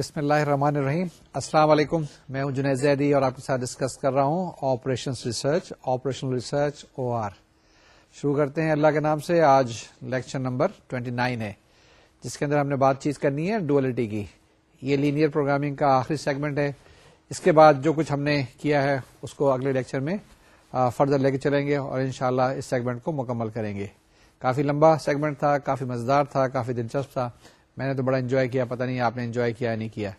بسم اللہ الرحمن الرحیم السلام علیکم میں ہوں جنید زیدی اور آپ کے ساتھ ڈسکس کر رہا ہوں operation research operational research O R شروع کرتے ہیں اللہ کے نام سے آج لیکچر نمبر 29 ہے جس کے اندر ہم نے بات چیت کرنی ہے ڈولیٹی کی یہ لینئر پروگرامنگ کا آخری سیگمنٹ ہے اس کے بعد جو کچھ ہم نے کیا ہے اس کو اگلے لیکچر میں فردر لے کے چلیں گے اور انشاءاللہ اس سیگمنٹ کو مکمل کریں گے کافی لمبا سیگمنٹ تھا کافی مزدار تھا کافی دلچسپ تھا میں نے تو بڑا انجوائے کیا پتہ نہیں آپ نے انجوائے کیا نہیں کیا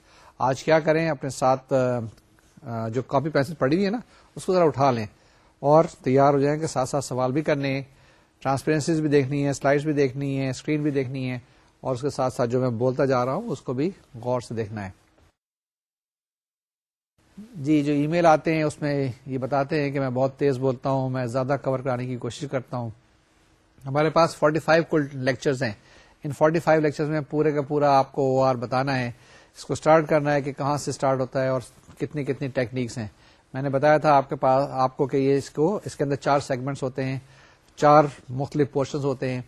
آج کیا کریں اپنے ساتھ جو کاپی پڑی ہوئی ہے نا اس کو ذرا اٹھا لیں اور تیار ہو جائیں کہ ساتھ ساتھ سوال بھی کرنے ٹرانسپیرنسیز بھی دیکھنی ہے سلائڈس بھی دیکھنی ہے اسکرین بھی دیکھنی ہے اور اس کے ساتھ ساتھ جو میں بولتا جا رہا ہوں اس کو بھی غور سے دیکھنا ہے جی جو ای میل آتے ہیں اس میں یہ بتاتے ہیں کہ میں بہت تیز بولتا ہوں میں زیادہ کور کرانے کی کوشش کرتا ہوں ہمارے پاس 45 فائیو لیکچرز ہیں ان 45 فائیو لیکچر میں پورے کا پورا آپ کو او آر بتانا ہے اس کو اسٹارٹ کرنا ہے کہ کہاں سے اسٹارٹ ہوتا ہے اور کتنی کتنی ٹیکنیکس ہیں میں نے بتایا تھا آپ آپ کے پاس کو کہ یہ اس کو اس کے اندر چار سیگمنٹس ہوتے ہیں چار مختلف پورشنز ہوتے ہیں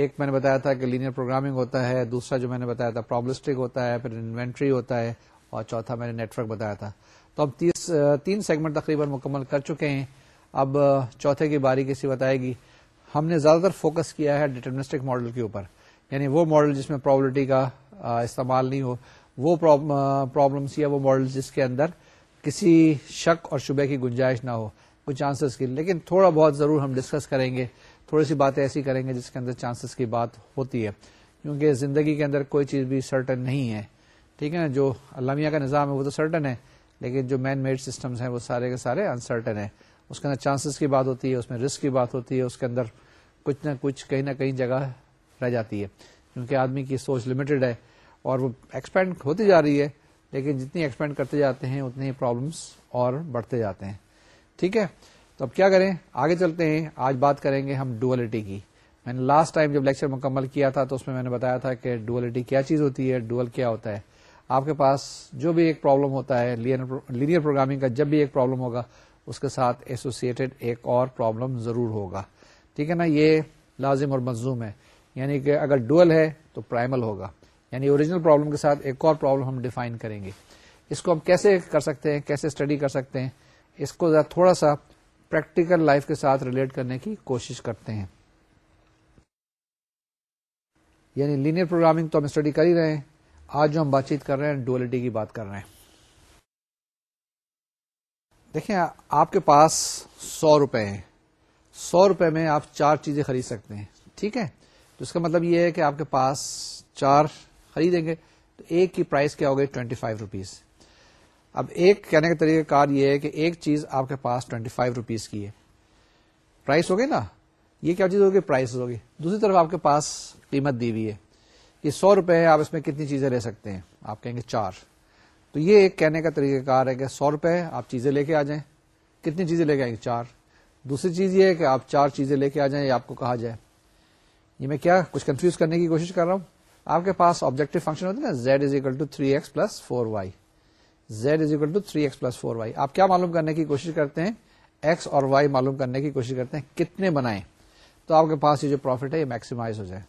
ایک میں نے بتایا تھا کہ لینئر پروگرامنگ ہوتا ہے دوسرا جو میں نے بتایا تھا پرابلسٹک ہوتا ہے پھر انوینٹری ہوتا ہے اور چوتھا میں نے نیٹورک بتایا تھا تو اب تیس تین سیگمنٹ تقریباً مکمل کر چکے ہیں اب چوتھے کی باری کسی بتائے گی ہم نے زیادہ تر فوکس کیا ہے ڈیٹرمنسٹک ماڈل کے اوپر یعنی وہ ماڈل جس میں پرابلٹی کا استعمال نہیں ہو وہ پرابلمس یا وہ ماڈل جس کے اندر کسی شک اور شبہ کی گنجائش نہ ہو وہ چانسز کی لیکن تھوڑا بہت ضرور ہم ڈسکس کریں گے تھوڑی سی باتیں ایسی کریں گے جس کے اندر چانسز کی بات ہوتی ہے کیونکہ زندگی کے اندر کوئی چیز بھی سرٹن نہیں ہے ٹھیک ہے نا جو علامیہ کا نظام ہے وہ تو سرٹن ہے لیکن جو مین میڈ سسٹمز ہیں وہ سارے کے سارے انسرٹن ہیں اس کے اندر چانسز کی بات ہوتی ہے اس میں رسک کی بات ہوتی ہے اس کے اندر کچھ نہ کچھ کہیں نہ کہیں جگہ رہ جاتی ہے کیونکہ آدمی کی سوچ لمیٹڈ ہے اور وہ ایکسپینڈ ہوتی جا رہی ہے لیکن جتنی ایکسپینڈ کرتے جاتے ہیں اتنے ہی پرابلمس اور بڑھتے جاتے ہیں ٹھیک ہے تو اب کیا کریں آگے چلتے ہیں آج بات کریں گے ہم ڈولیٹی کی میں نے لاسٹ ٹائم جب لیکچر مکمل کیا تھا تو اس میں میں نے بتایا تھا کہ ڈویلٹی کیا چیز ہوتی ہے ڈوئل کیا ہوتا ہے آپ کے پاس جو بھی ایک پرابلم ہوتا ہے لینئر پروگرامنگ کا جب بھی ایک پرابلم ہوگا اس کے ساتھ ایسوسیٹڈ ایک اور پرابلم ضرور ہوگا ٹھیک ہے نا یہ لازم اور مزوم ہے یعنی کہ اگر ڈوئل ہے تو پرائمل ہوگا یعنی اوریجنل پرابلم کے ساتھ ایک اور پرابلم ہم ڈیفائن کریں گے اس کو ہم کیسے کر سکتے ہیں کیسے اسٹڈی کر سکتے ہیں اس کو تھوڑا سا پریکٹیکل لائف کے ساتھ ریلیٹ کرنے کی کوشش کرتے ہیں یعنی لینئر پروگرامنگ تو ہم اسٹڈی کر ہی رہے ہیں آج جو ہم بات چیت کر رہے ہیں ڈولیٹی کی بات کر رہے ہیں دیکھیں آپ کے پاس سو روپے ہیں سو روپے میں آپ چار چیزیں خرید سکتے ہیں ٹھیک ہے تو اس کا مطلب یہ ہے کہ آپ کے پاس چار خریدیں گے تو ایک کی پرائز کیا ہوگی ٹوئنٹی فائیو روپیز اب ایک کہنے کا طریقہ کار یہ ہے کہ ایک چیز آپ کے پاس ٹوئنٹی فائیو روپیز کی ہے پرائز ہوگی نا یہ کیا چیز ہوگی پرائز ہوگی دوسری طرف آپ کے پاس قیمت دی ہوئی ہے یہ سو روپے ہے آپ اس میں کتنی چیزیں لے سکتے ہیں آپ کہیں گے چار تو یہ ایک کہنے کا طریقہ کار ہے کہ سو روپے ہے آپ چیزیں لے کے آ جائیں کتنی چیزیں لے کے آئیں گے چار دوسری چیز یہ ہے کہ آپ چار چیزیں لے کے آ جائیں یا آپ کو کہا جائے یہ میں کیا کچھ کنفیوز کرنے کی کوشش کر رہا ہوں آپ کے پاس آبجیکٹ فنکشن ہوتے نا Z is equal to three X plus four Y Z is equal to three X plus four Y آپ کیا معلوم کرنے کی کوشش کرتے ہیں ایکس اور وائی معلوم کرنے کی کوشش کرتے ہیں کتنے بنائیں تو آپ کے پاس یہ جو پروفیٹ ہے یہ میکسیمائز ہو جائے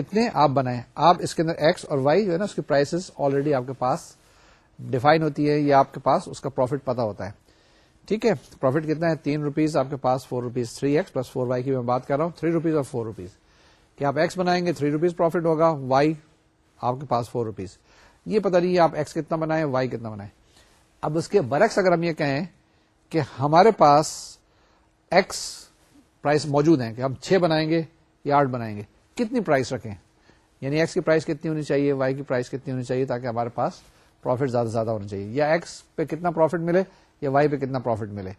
کتنے آپ بنائیں آپ اس کے اندر ایکس اور وائی جو ہے نا اس کی پرائسز آلریڈی آپ کے پاس ڈیفائن ہوتی ہے یا آپ کے پاس اس کا پروفیٹ پتا ہوتا ہے ٹھیک ہے پروفیٹ کتنا ہے تین روپیز آپ کے پاس four rupees three x plus four y کی میں بات کر رہا ہوں تھری روپیز اور فور روپیز کہ آپ ایکس بنائیں گے تھری روپیز پروفٹ ہوگا وائی آپ کے پاس فور روپیز یہ پتا نہیں آپ ایکس کتنا بنائیں وائی کتنا بنائیں اب اس کے برعکس اگر ہم یہ کہیں کہ ہمارے پاس ایکس پرائز موجود ہیں کہ ہم چھ بنائیں گے یا آٹھ بنائیں گے کتنی پرائز رکھیں یعنی ایکس کی پرائز کتنی ہونی چاہیے وائی کی پرائز کتنی ہونی چاہیے تاکہ ہمارے پاس پروفٹ زیادہ زیادہ ہونا چاہیے یا ایکس پہ کتنا پروفٹ ملے یا وائی پہ کتنا پروفٹ ملے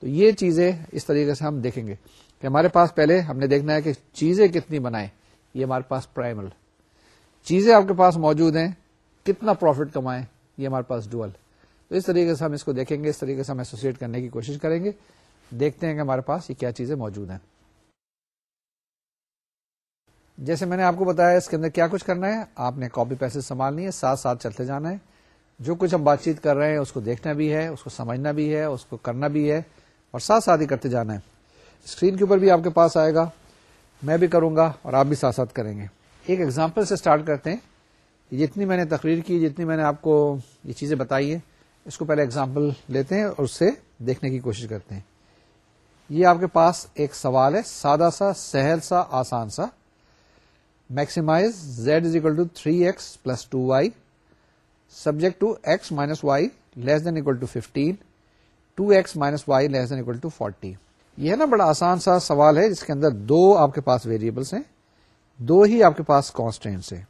تو یہ چیزیں اس طریقے سے ہم دیکھیں گے کہ ہمارے پاس پہلے ہم نے دیکھنا ہے کہ چیزیں کتنی بنائیں یہ ہمارے پاس پرائمل چیزیں آپ کے پاس موجود ہیں کتنا پروفٹ کمائیں یہ ہمارے پاس ڈوئل تو اس طریقے سے ہم اس کو دیکھیں گے اس طریقے سے ہم ایسوسیٹ کرنے کی کوشش کریں گے دیکھتے ہیں کہ ہمارے پاس یہ کیا چیزیں موجود ہیں جیسے میں نے آپ کو بتایا اس کے اندر کیا کچھ کرنا ہے آپ نے کاپی پیسے سنبھالنی ہے ساتھ ساتھ چلتے جانا ہے جو کچھ ہم بات چیت کر رہے ہیں اس کو دیکھنا بھی ہے اس کو سمجھنا بھی ہے اس کو کرنا بھی ہے اور ساتھ ساتھ ہی کرتے جانا ہے اسکرین کے اوپر بھی آپ کے پاس آئے گا میں بھی کروں گا اور آپ بھی ساتھ ساتھ کریں گے ایک ایگزامپل سے اسٹارٹ کرتے ہیں جتنی میں نے تقریر کی جتنی میں نے آپ کو یہ چیزیں بتائی ہیں اس کو پہلے ایگزامپل لیتے ہیں اور اسے دیکھنے کی کوشش کرتے ہیں یہ آپ کے پاس ایک سوال ہے سادہ سا سہل سا آسان سا maximise z is equal to three x plus two y subject to x minus y less than equal to fifteen یہ ہے نا بڑا آسان سا سوال ہے جس کے اندر دو آپ کے پاس ویریبلس ہیں دو ہی آپ کے پاس کانسٹینٹس ہیں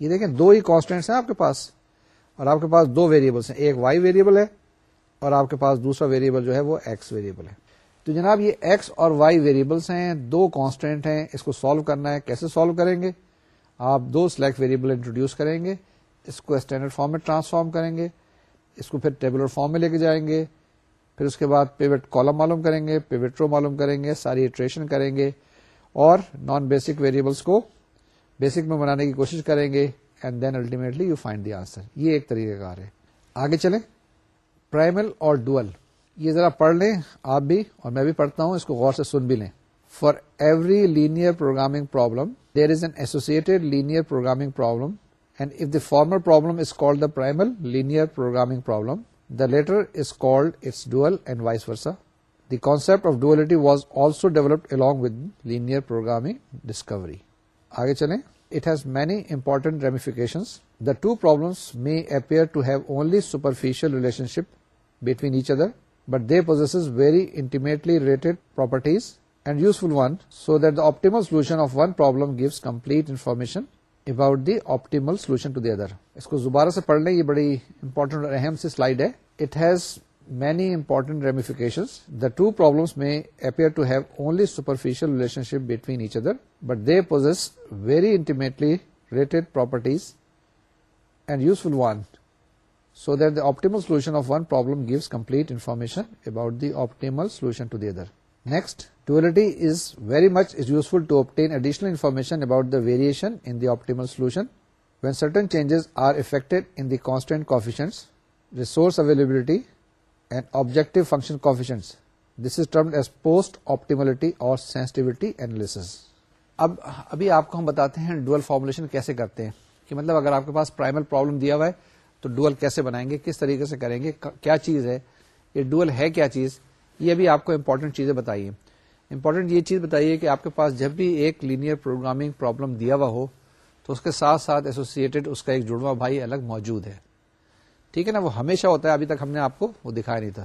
یہ دیکھیں دو ہی کانسٹینٹس ہیں آپ آپ کے کے پاس پاس اور دو ویریبلس ہیں ایک وائی ویریبل ہے اور آپ کے پاس دوسرا ویریبل جو ہے وہ ایکس ویریبل ہے تو جناب یہ ایکس اور وائی ویریبلس ہیں دو کانسٹینٹ ہیں اس کو سالو کرنا ہے کیسے سالو کریں گے آپ دو سلیکٹ ویریبل انٹروڈیوس کریں گے اس کو اسٹینڈرڈ فارم میں ٹرانسفارم کریں گے اس کو پھر ٹیبلر فارم میں لے کے جائیں گے پھر اس کے بعد پیوٹ کالم معلوم کریں گے پیوٹ رو معلوم کریں گے ساری اٹریشن کریں گے اور نان بیسک ویریبلس کو بیسک میں بنانے کی کوشش کریں گے and then ultimately you find the answer یہ ایک طریقہ کار ہے آگے چلیں پرائمل اور ڈوئل یہ ذرا پڑھ لیں آپ بھی اور میں بھی پڑھتا ہوں اس کو غور سے سن بھی لیں for every linear programming problem there is an associate linear programming problem and if the former problem is called the primal linear programming problem the latter is called its dual and vice versa. The concept of duality was also developed along with linear programming discovery. Aage chale. It has many important ramifications. The two problems may appear to have only superficial relationship between each other, but they possess very intimately related properties and useful ones, so that the optimal solution of one problem gives complete information about the optimal solution to other اس کو دوبارہ سے پڑھ لیں یہ بڑی important اور اہم سی سلائڈ ہے it has many important ramification the two problems may appear to have only superficial relationship between each other but they possess very intimately related properties and useful one so that the optimal solution of one problem gives complete information about the optimal solution to the other next duality is very much as useful to objective function information about the variation optimal solution when or changes are اب resource آپ کو اور بتاتے ہیں dual formulation کیسے کرتے ہیں کہ مطلب اگر آپ کے پاس پرائمل پرابلم دیا ہوا ہے تو ڈوئل کیسے بنائیں گے کس طریقے سے کریں گے کیا چیز ہے یہ ڈوئل ہے کیا چیز یہ آپ کو امپورٹنٹ چیزیں بتائیے امپورٹینٹ یہ چیز بتائیے کہ آپ کے پاس جب بھی ایک لینئر پروگرامنگ پرابلم دیا ہوا ہو تو اس کے ساتھ ساتھ ایسوسیٹڈ اس کا ایک جڑواں بھائی الگ موجود ہے ٹھیک ہے نا وہ ہمیشہ ہوتا ہے ابھی تک ہم نے آپ کو وہ دکھایا نہیں تھا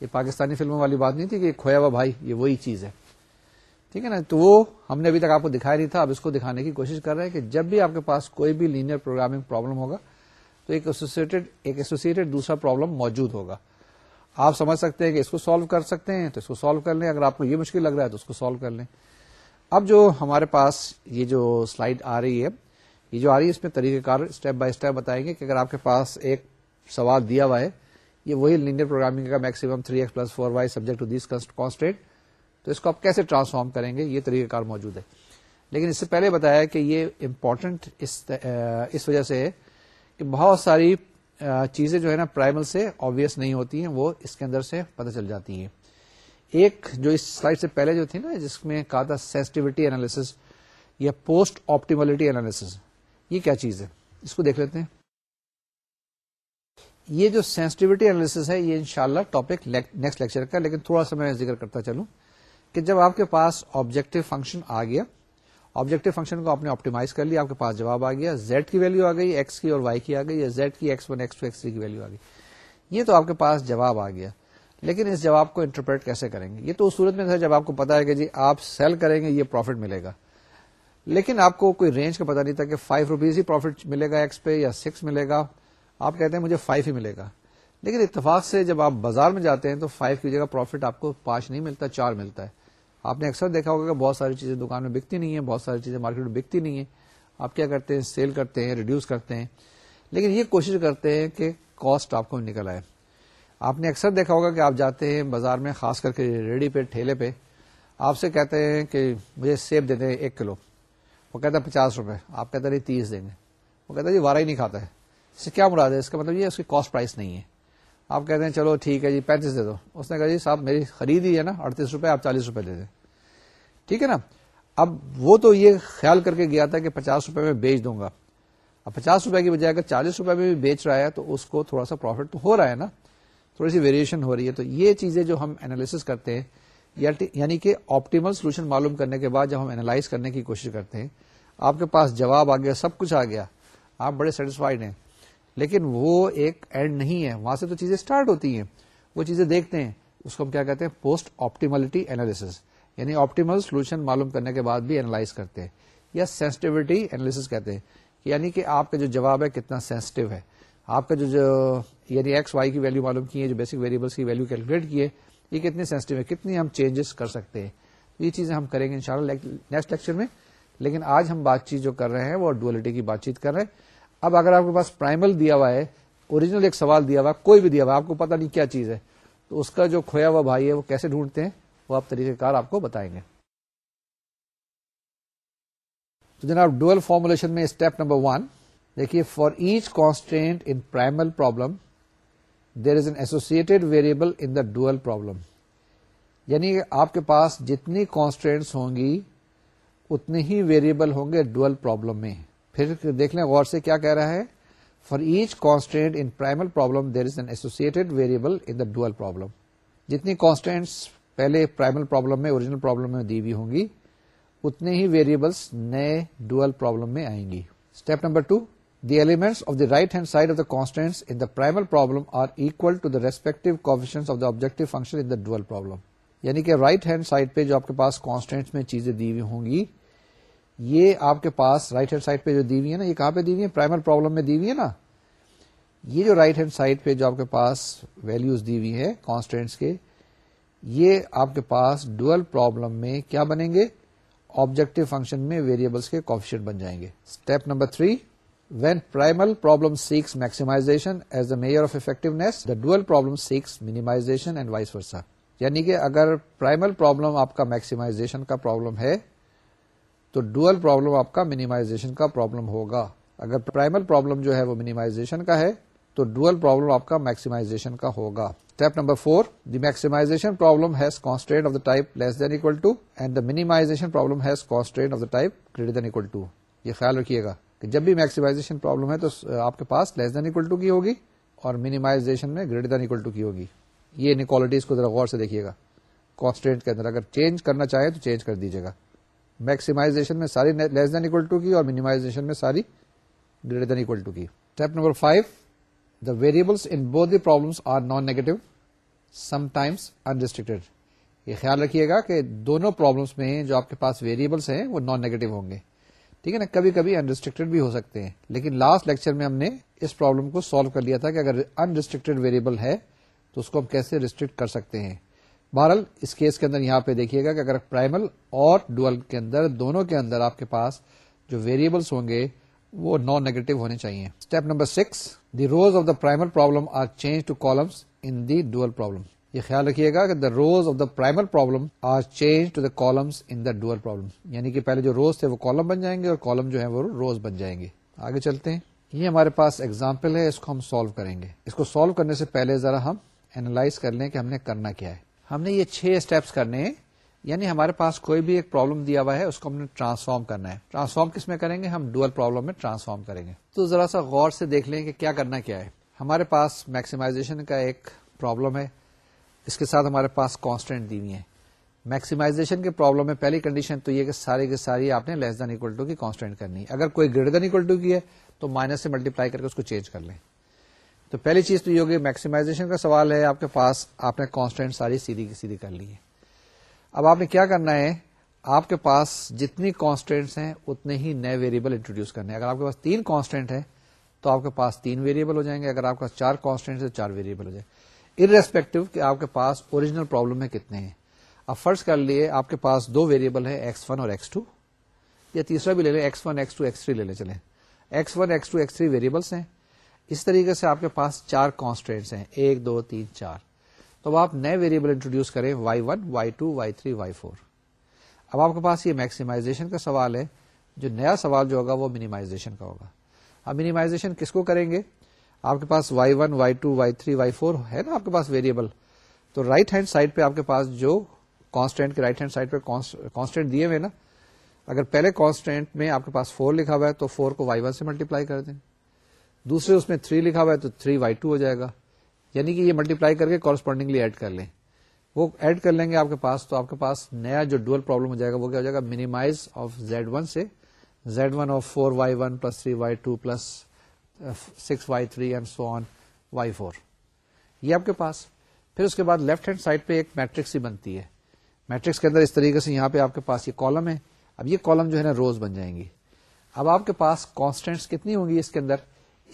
یہ پاکستانی فلموں والی بات نہیں تھی کہ کھویا ہوا بھائی یہ وہی چیز ہے ٹھیک ہے نا تو وہ ہم نے ابھی تک آپ کو دکھایا نہیں تھا اب اس کو دکھانے کی کوشش کر رہے ہیں کہ جب بھی آپ کے پاس کوئی بھی لینئر پروگرامنگ پرابلم ہوگا تو ایک ایسوسیٹڈ ایک ایسوسیٹڈ دوسرا پرابلم موجود ہوگا آپ سمجھ سکتے ہیں کہ اس کو سالو کر سکتے ہیں تو اس کو سالو کر لیں اگر آپ کو یہ مشکل لگ رہا ہے تو اس کو سالو کر لیں اب جو ہمارے پاس یہ جو سلائڈ آ رہی ہے یہ جو آ رہی ہے اس میں طریقہ کار اسٹیپ بائی اسٹپ بتائیں گے کہ اگر آپ کے پاس ایک سوال دیا ہوا ہے یہ وہی لینئر پروگرامنگ کا maximum three x plus four y subject to this constant تو اس کو آپ کیسے ٹرانسفارم کریں گے یہ طریقہ کار موجود ہے لیکن اس سے پہلے بتایا کہ یہ اس اس وجہ سے ہے کہ بہت ساری چیزیں جو ہے نا پرائمل سے آبیس نہیں ہوتی ہیں وہ اس کے اندر سے پتہ چل جاتی ہیں ایک جو اس سلائڈ سے پہلے جو تھی نا جس میں کہا تھا سینسٹیوٹی اینالس یا پوسٹ آپٹیملٹی اینالسز یہ کیا چیز ہے اس کو دیکھ لیتے ہیں یہ جو سینسٹیوٹی اینالس ہے یہ انشاءاللہ شاء اللہ ٹاپک نیکسٹ لیکچر کا لیکن تھوڑا سا میں ذکر کرتا چلوں کہ جب آپ کے پاس آبجیکٹو فنکشن آ گیا آبجیکٹو فنکشن کو آپ نے آپٹیمائز کر لیا آپ کے پاس جواب آ گیا زیڈ کی ویلو آ گئی ایکس کی اور وائی کی آ گئی یا زیڈ کی x x x one two three کی ویلو آ گئی یہ تو آپ کے پاس جواب آ گیا لیکن اس جواب کو انٹرپریٹ کیسے کریں گے یہ تو اس صورت میں تھا جب آپ کو پتا ہے کہ جی آپ سیل کریں گے یہ پروفٹ ملے گا لیکن آپ کو کوئی رینج کا پتا نہیں تھا کہ فائیو روپیز ہی پروفٹ ملے گا ایکس پہ یا سکس ملے گا آپ کہتے ہیں مجھے فائیو ہی ملے گا لیکن اتفاق سے جب آپ بازار میں جاتے ہیں تو فائیو کی جگہ پروفٹ آپ کو پانچ نہیں ملتا چار ملتا ہے آپ نے اکثر دیکھا ہوگا کہ بہت ساری چیزیں دکان میں بکتی نہیں ہیں بہت ساری چیزیں مارکیٹ میں بکتی نہیں ہیں آپ کیا کرتے ہیں سیل کرتے ہیں ریڈیوس کرتے ہیں لیکن یہ کوشش کرتے ہیں کہ کاسٹ آپ کو نکل آئے آپ نے اکثر دیکھا ہوگا کہ آپ جاتے ہیں بازار میں خاص کر کے ریڈی پہ ٹھیلے پہ آپ سے کہتے ہیں کہ مجھے سیب دیتے ہیں ایک کلو وہ کہتا ہے پچاس روپے آپ کہتے ہیں تیس دیں گے وہ کہتا ہے جی وارہ ہی نہیں کھاتا ہے اس سے کیا مراد ہے اس کا مطلب یہ اس کی کاسٹ پرائز نہیں ہے آپ کہتے ہیں چلو ٹھیک ہے جی پینتیس دے دو اس نے کہا جی صاحب میری خرید ہی ہے نا اڑتیس روپے آپ چالیس روپے دے دیں ٹھیک ہے نا اب وہ تو یہ خیال کر کے گیا تھا کہ پچاس روپے میں بیچ دوں گا اب پچاس روپے کی بجائے اگر چالیس روپے میں بھی بیچ رہا ہے تو اس کو تھوڑا سا پروفٹ تو ہو رہا ہے نا تھوڑی سی ویریشن ہو رہی ہے تو یہ چیزیں جو ہم اینالس کرتے ہیں یعنی کہ آپٹیمل سولوشن معلوم کرنے کے بعد جب ہم اینالائز کرنے کی کوشش کرتے ہیں آپ کے پاس جواب آ گیا سب کچھ آ گیا آپ بڑے سیٹسفائڈ ہیں لیکن وہ ایک اینڈ نہیں ہے وہاں سے تو چیزیں اسٹارٹ ہوتی ہیں وہ چیزیں دیکھتے ہیں اس کو ہم کیا کہتے ہیں پوسٹ آپٹیملٹی اینالس یعنی آپٹیمل سولوشن معلوم کرنے کے بعد بھی اینالائز کرتے ہیں یا سینسٹیوٹی اینالس کہتے ہیں یعنی کہ آپ کا جو جواب ہے کتنا سینسٹیو ہے آپ کا جو یعنی ایکس وائی کی ویلو معلوم کی ہے جو بیسک ویریبلس کی ویلو کیلکولیٹ کی ہے یہ کتنی سینسٹیو ہے کتنی ہم چینجز کر سکتے ہیں یہ چیزیں ہم کریں گے ان شاء اللہ نیکسٹ لیکچر میں لیکن آج ہم بات چیت جو کر رہے ہیں وہ کی بات چیت کر رہے ہیں اب اگر آپ کے پاس پرائمل دیا ہوا ہے اوریجنل ایک سوال دیا ہوا ہے کوئی بھی دیا ہوا آپ کو پتا نہیں کیا چیز ہے تو اس کا جو کھویا ہوا بھائی ہے وہ کیسے ڈھونڈتے ہیں وہ آپ طریقہ کار آپ کو بتائیں گے تو جناب ڈوئل فارمولیشن میں اسٹیپ نمبر ون دیکھیے for each constant in primal problem there is an associated variable in the dual problem یعنی آپ کے پاس جتنی کانسٹینٹس ہوں گی اتنے ہی ویریبل ہوں گے ڈوئل پرابلم میں پھر دیکھ لیں غور سے کیا کہہ رہا ہے for each constant in primal problem there is an associated variable in the dual problem جتنی کانسٹینٹس پہلے پرائمل پرابلم میں اوریجنل پرابلم میں دی ہوں گی اتنے ہی ویریبلس نئے ڈوئل پرابلم میں آئیں گی step number two the elements of right hand side of the in the primal problem are equal to the respect con of the objective function in the dual problem یعنی کہ right hand side پہ جو آپ کے پاس constants میں چیزیں دی ہوئی ہوں گی یہ آپ کے پاس رائٹ ہینڈ سائڈ پہ جو دی ہے نا یہ کہاں پہ دی ہوئی پرائمر پرابلم میں دی ہوئی ہے نا یہ جو رائٹ ہینڈ سائڈ پہ جو آپ کے پاس ویلوز دی ہوئی ہے کانسٹینٹس کے یہ آپ کے پاس ڈوئل پرابلم میں کیا بنیں گے آبجیکٹو فنکشن میں ویریبلس کے کوفیشن بن جائیں گے step number three when primal problem seeks maximisation as the measure of effectiveness the dual problem seeks minimisation and vice versa یعنی کہ اگر پرائمل پرابلم آپ کا میکسیمائزیشن کا پرابلم ہے تو ڈوئل پرابلم آپ کا منیمائزیشن کا پرابلم ہوگا اگر پرائمل پرابلم جو ہے وہ منیمائزیشن کا ہے تو ڈوئل پرابلم آپ کا میکسیمائزیشن کا ہوگا step number four the maximisation problem has constraint of the type less than equal to and the minimisation problem has constraint of the type greater than equal to یہ خیال رکھیے گا کہ جب بھی میکسیمائزیشن پرابلم ہے تو آپ کے پاس لیس دین اکول ٹو کی ہوگی اور منیمائزیشن میں گریٹر دین اکول ٹو کی ہوگی یہ انکوالٹیز کو ذرا غور سے دیکھیے گا کانسٹرینٹ کے اندر اگر چینج کرنا چاہے تو چینج کر دیجیے گا میکسیمائزیشن میں ساری لیس دین اکول ٹو کی اور مینیمائزیشن میں ساری گریٹر دین اکول ٹو کی step number five the variables in both the problems are non negative sometimes unrestricted یہ خیال رکھیے گا کہ دونوں پرابلمس میں جو آپ کے پاس ویریبلس ہیں وہ نان نیگیٹو ہوں گے ٹھیک ہے نا کبھی کبھی انریسٹرکٹیڈ بھی ہو سکتے ہیں لیکن لاسٹ لیکچر میں ہم نے اس پرابلم کو سالو کر لیا تھا کہ اگر انریسٹرکٹیڈ ویریبل ہے تو اس کو ہم کیسے ریسٹرکٹ کر سکتے ہیں بہرل اس کیس کے اندر یہاں پہ دیکھیے گا کہ اگر پرائمل اور ڈوئل کے اندر دونوں کے اندر آپ کے پاس جو ویریبلس ہوں گے وہ نان نیگیٹو ہونے چاہیے step number six the rows of the primal problem are change to columns in the dual problem یہ خیال رکھیے گا کہ the rows of the primal problem are change to the columns in the dual problem یعنی کہ پہلے جو روز تھے وہ کالم بن جائیں گے اور کالم جو ہے وہ روز بن جائیں گے آگے چلتے ہیں یہ ہمارے پاس ایگزامپل ہے اس کو ہم سالو کریں گے اس کو سالو کرنے سے پہلے ذرا ہم اینالائز کر لیں کہ ہم نے کرنا کیا ہے ہم نے یہ چھ اسٹیپس کرنے ہیں یعنی ہمارے پاس کوئی بھی ایک پرابلم دیا ہوا ہے اس کو ہم نے ٹرانسفارم کرنا ہے ٹرانسفارم کس میں کریں گے ہم ڈوئل پرابلم میں ٹرانسفارم کریں گے تو ذرا سا غور سے دیکھ لیں کہ کیا کرنا کیا ہے ہمارے پاس میکسیمائزیشن کا ایک پرابلم ہے اس کے ساتھ ہمارے پاس کانسٹینٹ دی ہوئی ہے میکسیمائزیشن کے پرابلم میں پہلی کنڈیشن تو یہ کہ ساری کے ساری آپ نے لیس دین اکول ٹو کی کانسٹینٹ کرنی ہے اگر کوئی دین اکول ٹو کی ہے تو مائنس سے ملٹی پلائی کر کے اس کو چینج کر لیں تو پہلی چیز تو یہ ہوگی میکسیمائزیشن کا سوال ہے آپ کے پاس آپ نے کانسٹینٹ ساری سیدھی کی سیدھی کر لی ہے اب آپ نے کیا کرنا ہے آپ کے پاس جتنی کانسٹینٹس ہیں اتنے ہی نئے ویریبل انٹروڈیوس کرنے اگر آپ کے پاس تین کانسٹینٹ ہے تو آپ کے پاس تین ویریبل ہو جائیں گے اگر آپ کے پاس چار کانسٹینٹ ہے تو چار ویریبل ہو جائیں ریسپیکٹو کہ آپ کے پاس اوریجنل پرابلم میں کتنے ہیں اب فرض کر لیے آپ کے پاس دو ویریبل ہے ایکس ون اور ایکس ٹو یا تیسرا بھی لے لیں x one x two x three لے لیں چلیں x one x two x three variables ہیں اس طریقے سے آپ کے پاس چار کانسٹینٹس ہیں ایک دو تین چار تو اب آپ نئے ویریبل انٹروڈیوس کریں Y one Y two Y three Y four اب آپ کے پاس یہ میکسیمائزیشن کا سوال ہے جو نیا سوال جو ہوگا وہ منیمائزیشن کا ہوگا اب منیمائزیشن کس کو کریں گے آپ کے پاس y one y two y three y four ہے نا آپ کے پاس ویریبل تو رائٹ ہینڈ سائڈ پہ آپ کے پاس جو کانسٹینٹ کے رائٹ ہینڈ سائڈ پہ کانسٹینٹ دیے ہوئے نا اگر پہلے کانسٹینٹ میں آپ کے پاس فور لکھا ہوا ہے تو فور کو وائی ون سے ملٹیپلائی کر دیں دوسرے اس میں تھری لکھا ہوا ہے تو تھری وائی ٹو ہو جائے گا یعنی کہ یہ ملٹی پلائی کر کے کورسپونڈنگلی ایڈ کر لیں وہ ایڈ کر لیں گے آپ آپ کے کے پاس پاس تو نیا جو ڈوئل پرابلم ہو ہو جائے جائے گا گا وہ کیا minimise of of z z one one one سے four y y plus plus three two six y three and so on y four یہ آپ کے پاس پھر اس کے بعد لیفٹ ہینڈ سائڈ پہ ایک میٹرکس ہی بنتی ہے میٹرکس کے اندر اس طریقے سے یہاں پہ آپ کے پاس یہ کالم ہے اب یہ کالم جو ہے نا روز بن جائیں گی اب آپ کے پاس کانسٹینٹس کتنی ہوں گی اس کے اندر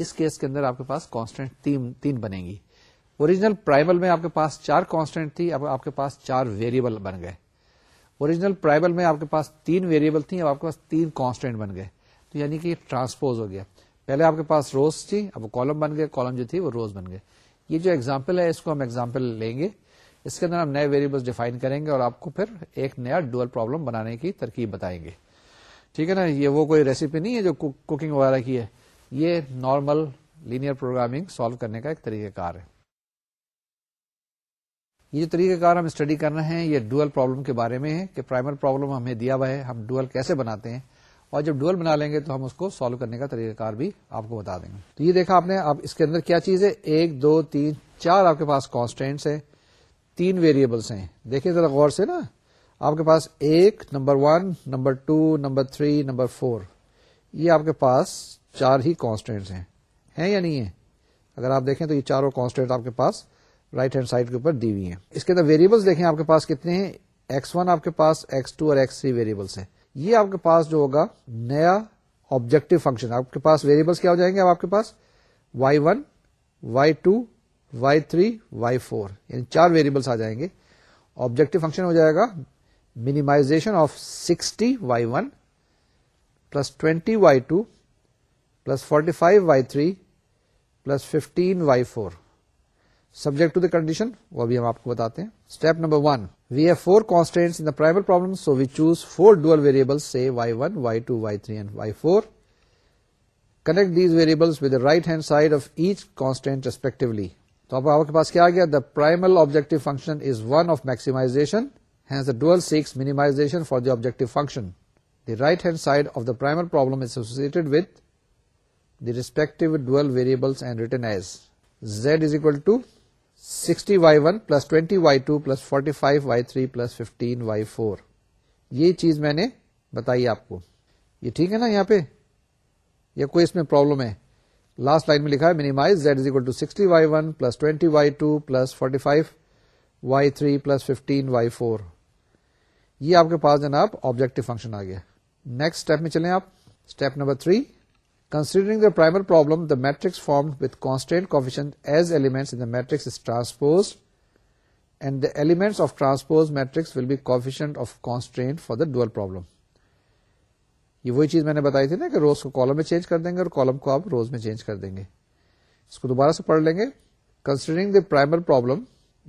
اس کیس کے اندر آپ کے پاس کانسٹینٹ تین بنے گی اوریجنل پرائبل میں آپ کے پاس چار کانسٹینٹ تھی اب آپ کے پاس چار ویریبل بن گئے اوریجنل پرائبل میں آپ کے پاس تین ویریبل تھیں اب آپ کے پاس تین کانسٹینٹ بن گئے تو یعنی کہ ٹرانسپوز ہو گیا پہلے آپ کے پاس روز تھی اب وہ کالم بن گئے کالم جو تھی وہ روز بن گئے یہ جو ایگزامپل ہے اس کو ہم ایگزامپل لیں گے اس کے اندر ہم نئے ویریبل ڈیفائن کریں گے اور آپ کو پھر ایک نیا ڈوئل پرابلم بنانے کی ترکیب بتائیں گے ٹھیک ہے نا یہ وہ کوئی ریسیپی نہیں ہے جو کوکنگ وغیرہ کی ہے یہ نارمل لینئر پروگرامنگ سالو کرنے کا ایک طریقہ کار ہے یہ جو طریقہ کار ہم اسٹڈی کر رہے ہیں یہ ڈوئل پرابلم کے بارے میں ہے کہ پرائمر پرابلم ہمیں دیا ہوا ہے ہم ڈوئل کیسے بناتے ہیں اور جب ڈوئل بنا لیں گے تو ہم اس کو سالو کرنے کا طریقہ کار بھی آپ کو بتا دیں گے تو یہ دیکھا آپ نے اب اس کے اندر کیا چیز ہے ایک دو تین چار آپ کے پاس کانسٹینٹس ہیں تین ویریبلس ہیں دیکھیں ذرا غور سے نا آپ کے پاس ایک number one number two number three number four یہ آپ کے پاس چار ہی کانسٹینٹس ہیں ہیں یا نہیں ہیں اگر آپ دیکھیں تو یہ چاروں کانسٹینٹ آپ کے پاس رائٹ ہینڈ سائڈ کے اوپر دی ہوئی ہیں اس کے اندر ویریبلس دیکھیں آپ کے پاس کتنے ہیں ایکس ون آپ کے پاس ایکس ٹو اور ایکس تھری ویریبلس ہیں یہ آپ کے پاس جو ہوگا نیا آبجیکٹو فنکشن آپ کے پاس ویریبلس کیا ہو جائیں گے اب آپ کے پاس y one y two y three y four یعنی چار ویریبلس آ جائیں گے آبجیکٹو فنکشن ہو جائے گا minimisation of sixty y one plus twenty y two plus forty five y three plus fifteen y four subject to the condition وہ ہم آپ کو بتاتے ہیں step number one we have four constant problem so we choose four dual variable say y one y two y three and y four connect these variables right hand side of each constant respectively تو اب آپ کے پاس کیا گیا the primal objective function is one of maximisation hence a dual seeks minimisation for the objective function the right hand side of the primal problem is associated with the dual variables and and z is equal to sixty y one plus twenty y two plus forty five یہ چیز میں نے بتائی آپ کو یہ ٹھیک ہے نا یہاں پہ یا کوئی اس میں پرابلم ہے لاسٹ لائن میں لکھا ہے minimise Z is equal to sixty Y one plus twenty Y two plus forty five Y three plus fifteen Y four یہ آپ کے پاس جناب آبجیکٹو فنکشن آ گیا نیکسٹ اسٹیپ میں چلیں آپ step number three Considering the primal problem, the matrix formed with constant coefficient as elements in the matrix is transposed and the elements of transpose matrix will be coefficient of constraint for the dual problem. یہ وہی چیز میں نے بتائی تھی نا کہ rows کو کالم میں چینج کر دیں گے اور کالم کو آپ روز میں چینج کر دیں گے اس کو دوبارہ سے پڑھ لیں گے considering the primal problem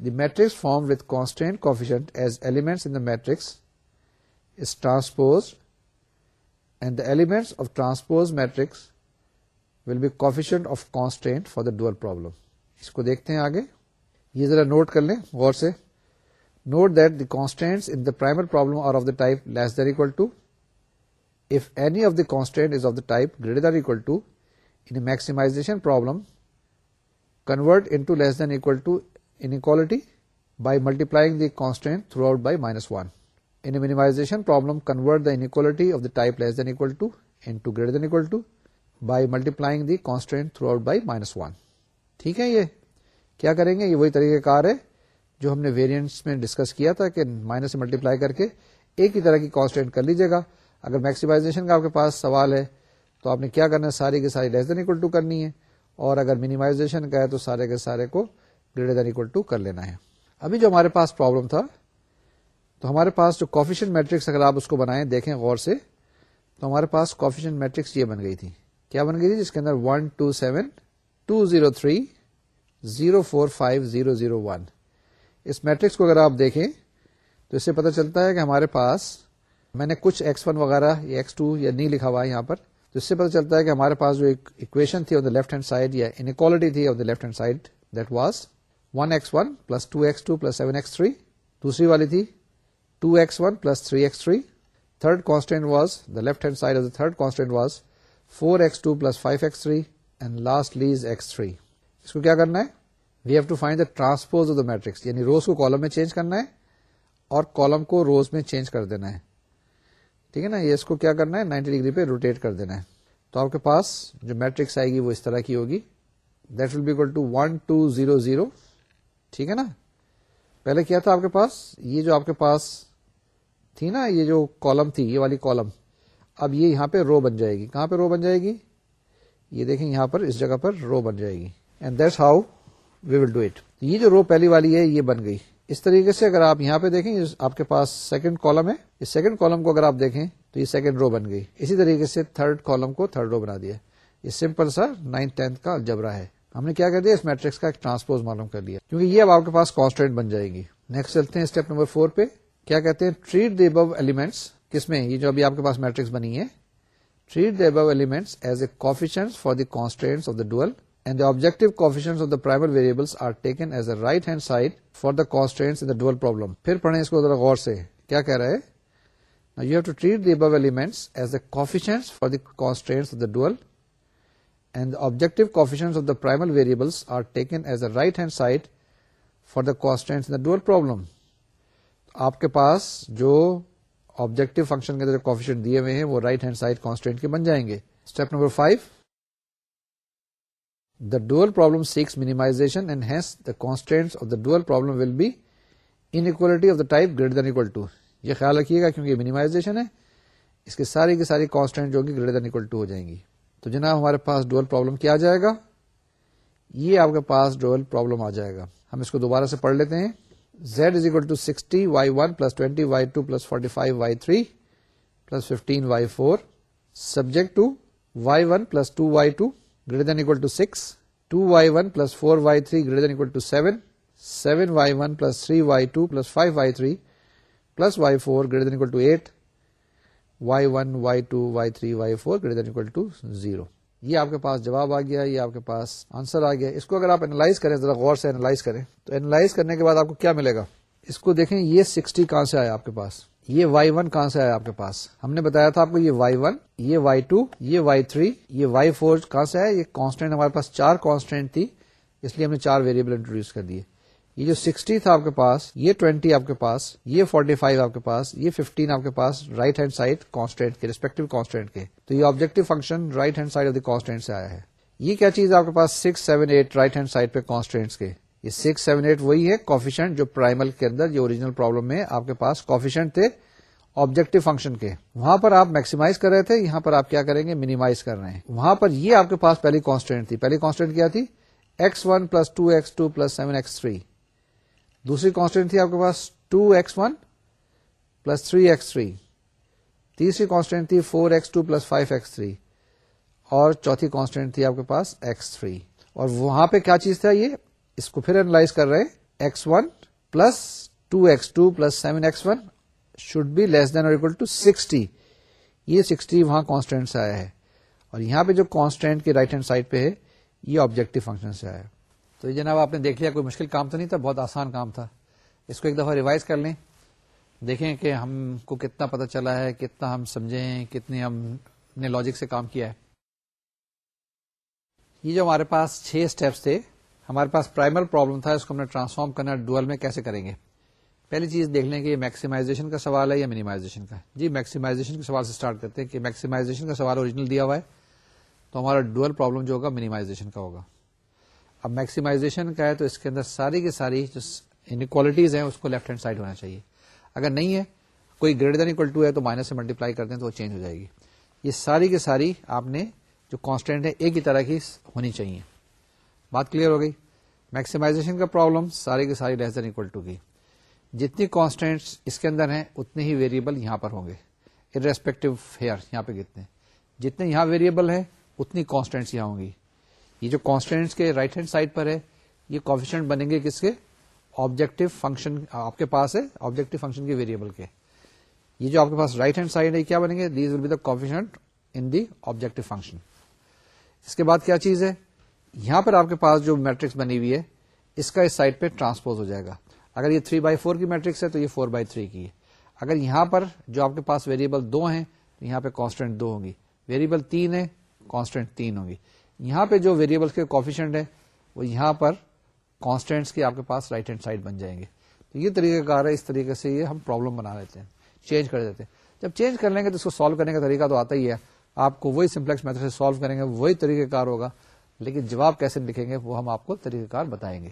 the matrix form with constant coefficient as elements in the matrix is transpose and the elements of transpose matrix be coefficient of constant for the problem اس کو دیکھتے ہیں آگے یہ ذرا نوٹ کر لیں غور سے note that the in the primal داسٹینٹسٹر maximisation by multi one in minimisation problem to to to by multiplying the constant throughout by minus one ٹھیک ہے یہ کیا کریں گے یہ وہی طریقہ کار ہے جو ہم نے ویریئنٹس میں ڈسکس کیا تھا کہ مائنس ملٹی پلائی کر کے ایک ہی طرح کی کانسٹینٹ کر لیجیے گا اگر میکسیمائزیشن کا آپ کے پاس سوال ہے تو آپ نے کیا کرنا ہے ساری کے ساری لیس دین اکول ٹو کرنی ہے اور اگر مینیمائزیشن کا ہے تو سارے کے سارے کو گریٹر دین اکول ٹو کر لینا ہے ابھی جو ہمارے پاس پرابلم تھا تو ہمارے پاس جو کافیشن میٹرکس اگر آپ اس کو بنائیں دیکھیں غور سے تو ہمارے پاس کافیشن میٹرکس یہ بن گئی تھی کیا بن گئی تھی جس کے اندر one two seven two zero three zero four five zero zero one اس میٹرکس کو اگر آپ دیکھیں تو اس سے پتا چلتا ہے کہ ہمارے پاس میں نے کچھ ایکس ون وغیرہ ایکس ٹو یا نہیں لکھا ہوا ہے یہاں پر تو اس سے چلتا ہے کہ ہمارے پاس جو اکویشن تھی on the left hand side یا انکوالٹی تھی on the left hand side that was one x one plus two x two plus seven x three دوسری والی تھی two x one plus three x three third constant was the left hand side of the third constant was four x two plus five x three and last lies x three اس کو کیا کرنا ہے we have to find the transpose of the matrix یعنی rows کو column میں change کرنا ہے اور کالم کو روز میں چینج کر دینا ہے ٹھیک ہے نا یہ اس کو کیا کرنا ہے نائنٹی ڈگری پہ روٹیٹ کر دینا ہے تو آپ کے پاس جو میٹرکس آئے گی وہ اس طرح کی ہوگی that be equal to one two zero zero ٹھیک ہے نا پہلے کیا تھا آپ کے پاس یہ جو آپ کے پاس تھی نا یہ جو کالم تھی یہ والی کالم اب یہ یہاں پہ رو بن جائے گی کہاں پہ رو بن جائے گی یہ دیکھیں یہاں پر اس جگہ پر رو بن جائے گی and that's how we will do it یہ جو رو پہلی والی ہے یہ بن گئی اس طریقے سے اگر آپ یہاں پہ دیکھیں آپ کے پاس سیکنڈ کالم ہے اس سیکنڈ کالم کو اگر آپ دیکھیں تو یہ سیکنڈ رو بن گئی اسی طریقے سے تھرڈ کالم کو تھرڈ رو بنا دیا یہ سمپل سا نائنتھ ٹینتھ کا الجبرا ہے ہم نے کیا کر دیا اس میٹرکس کا ایک ٹرانسپوز معلوم کر لیا کیونکہ یہ اب آپ کے پاس کانسٹینٹ بن جائے گی نیکسٹ چلتے ہیں اسٹیپ نمبر فور پہ کیا کہتے ہیں ٹریٹ دی ابو ایلیمنٹس کس میں یہ جو ابھی آپ کے پاس میٹرکس بنی ہے treat the above elements as a coefficients for the constants of the dual and the objective coefficients of the primal variables are taken as a right hand side for the constants in the dual problem پھر پڑھیں اس کو ذرا غور سے کیا کہہ رہے you have to treat the above elements as a coefficients for the constants of the dual and the objective coefficients of the primal variables are taken as a right hand side for the constants in the dual problem آپ کے پاس جو objective function کے اندر coefficient دیے ہوئے ہیں وہ رائٹ ہینڈ سائڈ کانسٹینٹ کے بن جائیں گے step number five the dual problem seeks minimisation and hence the constant of the dual problem will be inequality of the type greater than equal to یہ خیال رکھیے گا کیونکہ مینیمائزیشن ہے اس کے سارے کے ساری کانسٹینٹ جو ہوں گی گریٹر دین اکول ٹو ہو جائیں گی تو جناب ہمارے پاس ڈوئل پرابلم کیا جائے گا یہ آپ کے پاس ڈوئل پرابلم آ جائے گا ہم اس کو دوبارہ سے پڑھ لیتے ہیں subject to y one plus two y two greater y three greater seven y one plus three y two plus five y three plus y four great two eight y one y two y three y four green two zero یہ آپ کے پاس جواب آ گیا یہ آپ کے پاس آنسر آ گیا اس کو اگر آپ اینالائز کریں ذرا غور سے اینالائز کریں تو اینالائز کرنے کے بعد آپ کو کیا ملے گا اس کو دیکھیں یہ سکسٹی کہاں سے آیا آپ کے پاس یہ وائی ون کہاں سے آیا آپ کے پاس ہم نے بتایا تھا آپ کو یہ وائی ون یہ وائی ٹو یہ وائی تھری یہ وائی فور کہاں سے آیا یہ کانسٹینٹ ہمارے پاس چار کانسٹینٹ تھی اس لیے ہم نے چار ویریبل انٹروڈیوس کر دیے یہ جو سکسٹی تھا آپ کے پاس یہ 20 آپ کے پاس یہ فورٹی فائیو آپ کے پاس یہ 15 آپ کے پاس رائٹ ہینڈ سائڈ کانسٹینٹ کے ریسپیکٹ کانسٹینٹ کے تو یہ function right hand side of constant سے آیا ہے یہ کیا چیز آپ کے پاس six eight right hand side پہ کانسٹینٹس کے یہ سکس سیون ایٹ وہی ہے کوفیشنٹ جو پرائمل کے اندر یہ اوریجنل پرابلم میں آپ کے پاس کوفیشنٹ تھے آبجیکٹو فنکشن کے وہاں پر آپ میکسیمائز کر رہے تھے یہاں پر آپ کیا کریں گے مینیمائز کر رہے ہیں وہاں پر یہ آپ کے پاس پہلی کانسٹینٹ تھی پہلی کانسٹینٹ کیا تھی x one plus two x two plus seven x three دوسری کانسٹینٹ تھی آپ کے پاس two x one plus three x three تیسری کانسٹینٹ تھی four x two plus five x three اور چوتھی کانسٹنٹ تھی آپ کے پاس ایکس تھری اور وہاں پہ کیا چیز تھا یہ اس کو پھر اینالائز کر رہے x one plus two x two plus seven x one should be less than sixty یہ سکسٹی وہاں کانسٹینٹ سے آیا ہے اور یہاں پہ جو کانسٹینٹ کے رائٹ ہینڈ سائڈ پہ ہے یہ آبجیکٹو فنکشن سے آیا ہے تو جناب آپ نے دیکھ لیا کوئی مشکل کام تو نہیں تھا بہت آسان کام تھا اس کو ایک دفعہ ریوائز کر لیں دیکھیں کہ ہم کو کتنا پتا چلا ہے کتنا ہم سمجھیں کتنے ہم نے لاجک سے کام کیا ہے یہ جو ہمارے پاس چھ اسٹیپس تھے ہمارے پاس پرائمر پرابلم تھا اس کو ہم نے ٹرانسفارم کرنا ڈوئل میں کیسے کریں گے پہلی چیز دیکھ لیں کہ یہ میکسیمائزیشن کا سوال ہے یا منیمائزیشن کا جی میکسیمائزیشن کے سوال سے اسٹارٹ کرتے ہیں کہ میکسیمائزیشن کا سوال اوریجنل دیا ہوا ہے تو ہمارا ڈوئل پرابلم جو ہوگا منیمائزیشن کا ہوگا اب میکسیمائزیشن کا ہے تو اس کے اندر ساری کی ساری جو انکوالٹیز ہیں اس کو لیفٹ ہینڈ سائڈ ہونا چاہیے اگر نہیں ہے کوئی گریٹر دین اکول ٹو ہے تو مائنس سے ملٹیپلائی کر دیں تو وہ چینج ہو جائے گی یہ ساری کی ساری آپ نے جو کانسٹینٹ ہے ایک ہی طرح کی ہونی چاہیے بات کلیئر ہو گئی میکسیمائزیشن کا پرابلم ساری کے ساری لیس دین اکول ٹو کی جتنی کانسٹینٹ اس کے اندر ہیں اتنے ہی ویریبل یہاں پر ہوں گے ان ریسپیکٹو ہیئر یہاں پہ کتنے جتنے یہاں ویریبل ہیں اتنی کانسٹینٹس یہاں ہوں گی یہ جو کانسٹینٹس کے رائٹ ہینڈ سائڈ پر ہے یہ کافیشنٹ بنیں گے کس کے آبجیکٹ فنکشن آپ کے پاس ہے آبجیکٹو فنکشن کے ویریبل کے یہ جو آپ کے پاس رائٹ ہینڈ سائڈ ہے کیا بنیں گے these will be the in the objective function اس کے بعد کیا چیز ہے یہاں پر آپ کے پاس جو میٹرکس بنی ہوئی ہے اس کا اس سائڈ پہ ٹرانسپوز ہو جائے گا اگر یہ 3 بائی فور کی میٹرکس ہے تو یہ 4 بائی تھری کی ہے اگر یہاں پر جو آپ کے پاس ویریبل دو ہیں تو یہاں پہ کانسٹنٹ دو ہوں گی ویریبل تین ہے کانسٹنٹ تین ہوں گی یہاں پہ جو ویریبلس کے کوفیشنٹ ہے وہ یہاں پر کانسٹینٹس کے آپ کے پاس رائٹ ہینڈ سائڈ بن جائیں گے تو یہ طریقہ کار ہے اس طریقے سے یہ ہم پرابلم بنا لیتے ہیں چینج کر دیتے ہیں جب چینج کر لیں گے تو اس کو سالو کرنے کا طریقہ تو آتا ہی ہے آپ کو وہی سمپلیکس میتھڈ سے سالو کریں گے وہی طریقہ کار ہوگا لیکن جواب کیسے لکھیں گے وہ ہم آپ کو طریقہ کار بتائیں گے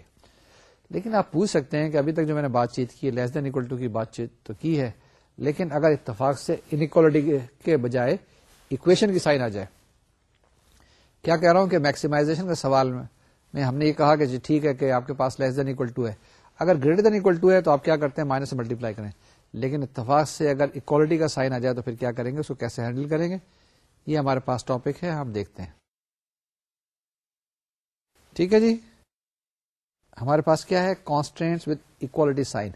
لیکن آپ پوچھ سکتے ہیں کہ ابھی تک جو میں نے بات چیت کی لیس دین اکول ٹو کی بات چیت تو کی ہے لیکن اگر اتفاق سے انکوالٹی کے بجائے اکویشن کی سائن آ جائے کیا کہہ رہا ہوں کہ میکسیمائزیشن کے سوال میں میں ہم نے یہ کہا کہ جی ٹھیک ہے کہ آپ کے پاس لیس دین اکول ٹو ہے اگر گریٹر دین اکول ٹو ہے تو آپ کیا کرتے ہیں مائنس ملٹی پلائی کریں لیکن اتفاق سے اگر اکوالٹی کا سائن آ جائے تو پھر کیا کریں گے اس کو کیسے ہینڈل کریں گے یہ ہمارے پاس ٹاپک ہے ہم دیکھتے ہیں ٹھیک ہے جی ہمارے پاس کیا ہے کانسٹینٹ وتھ اکوالٹی سائن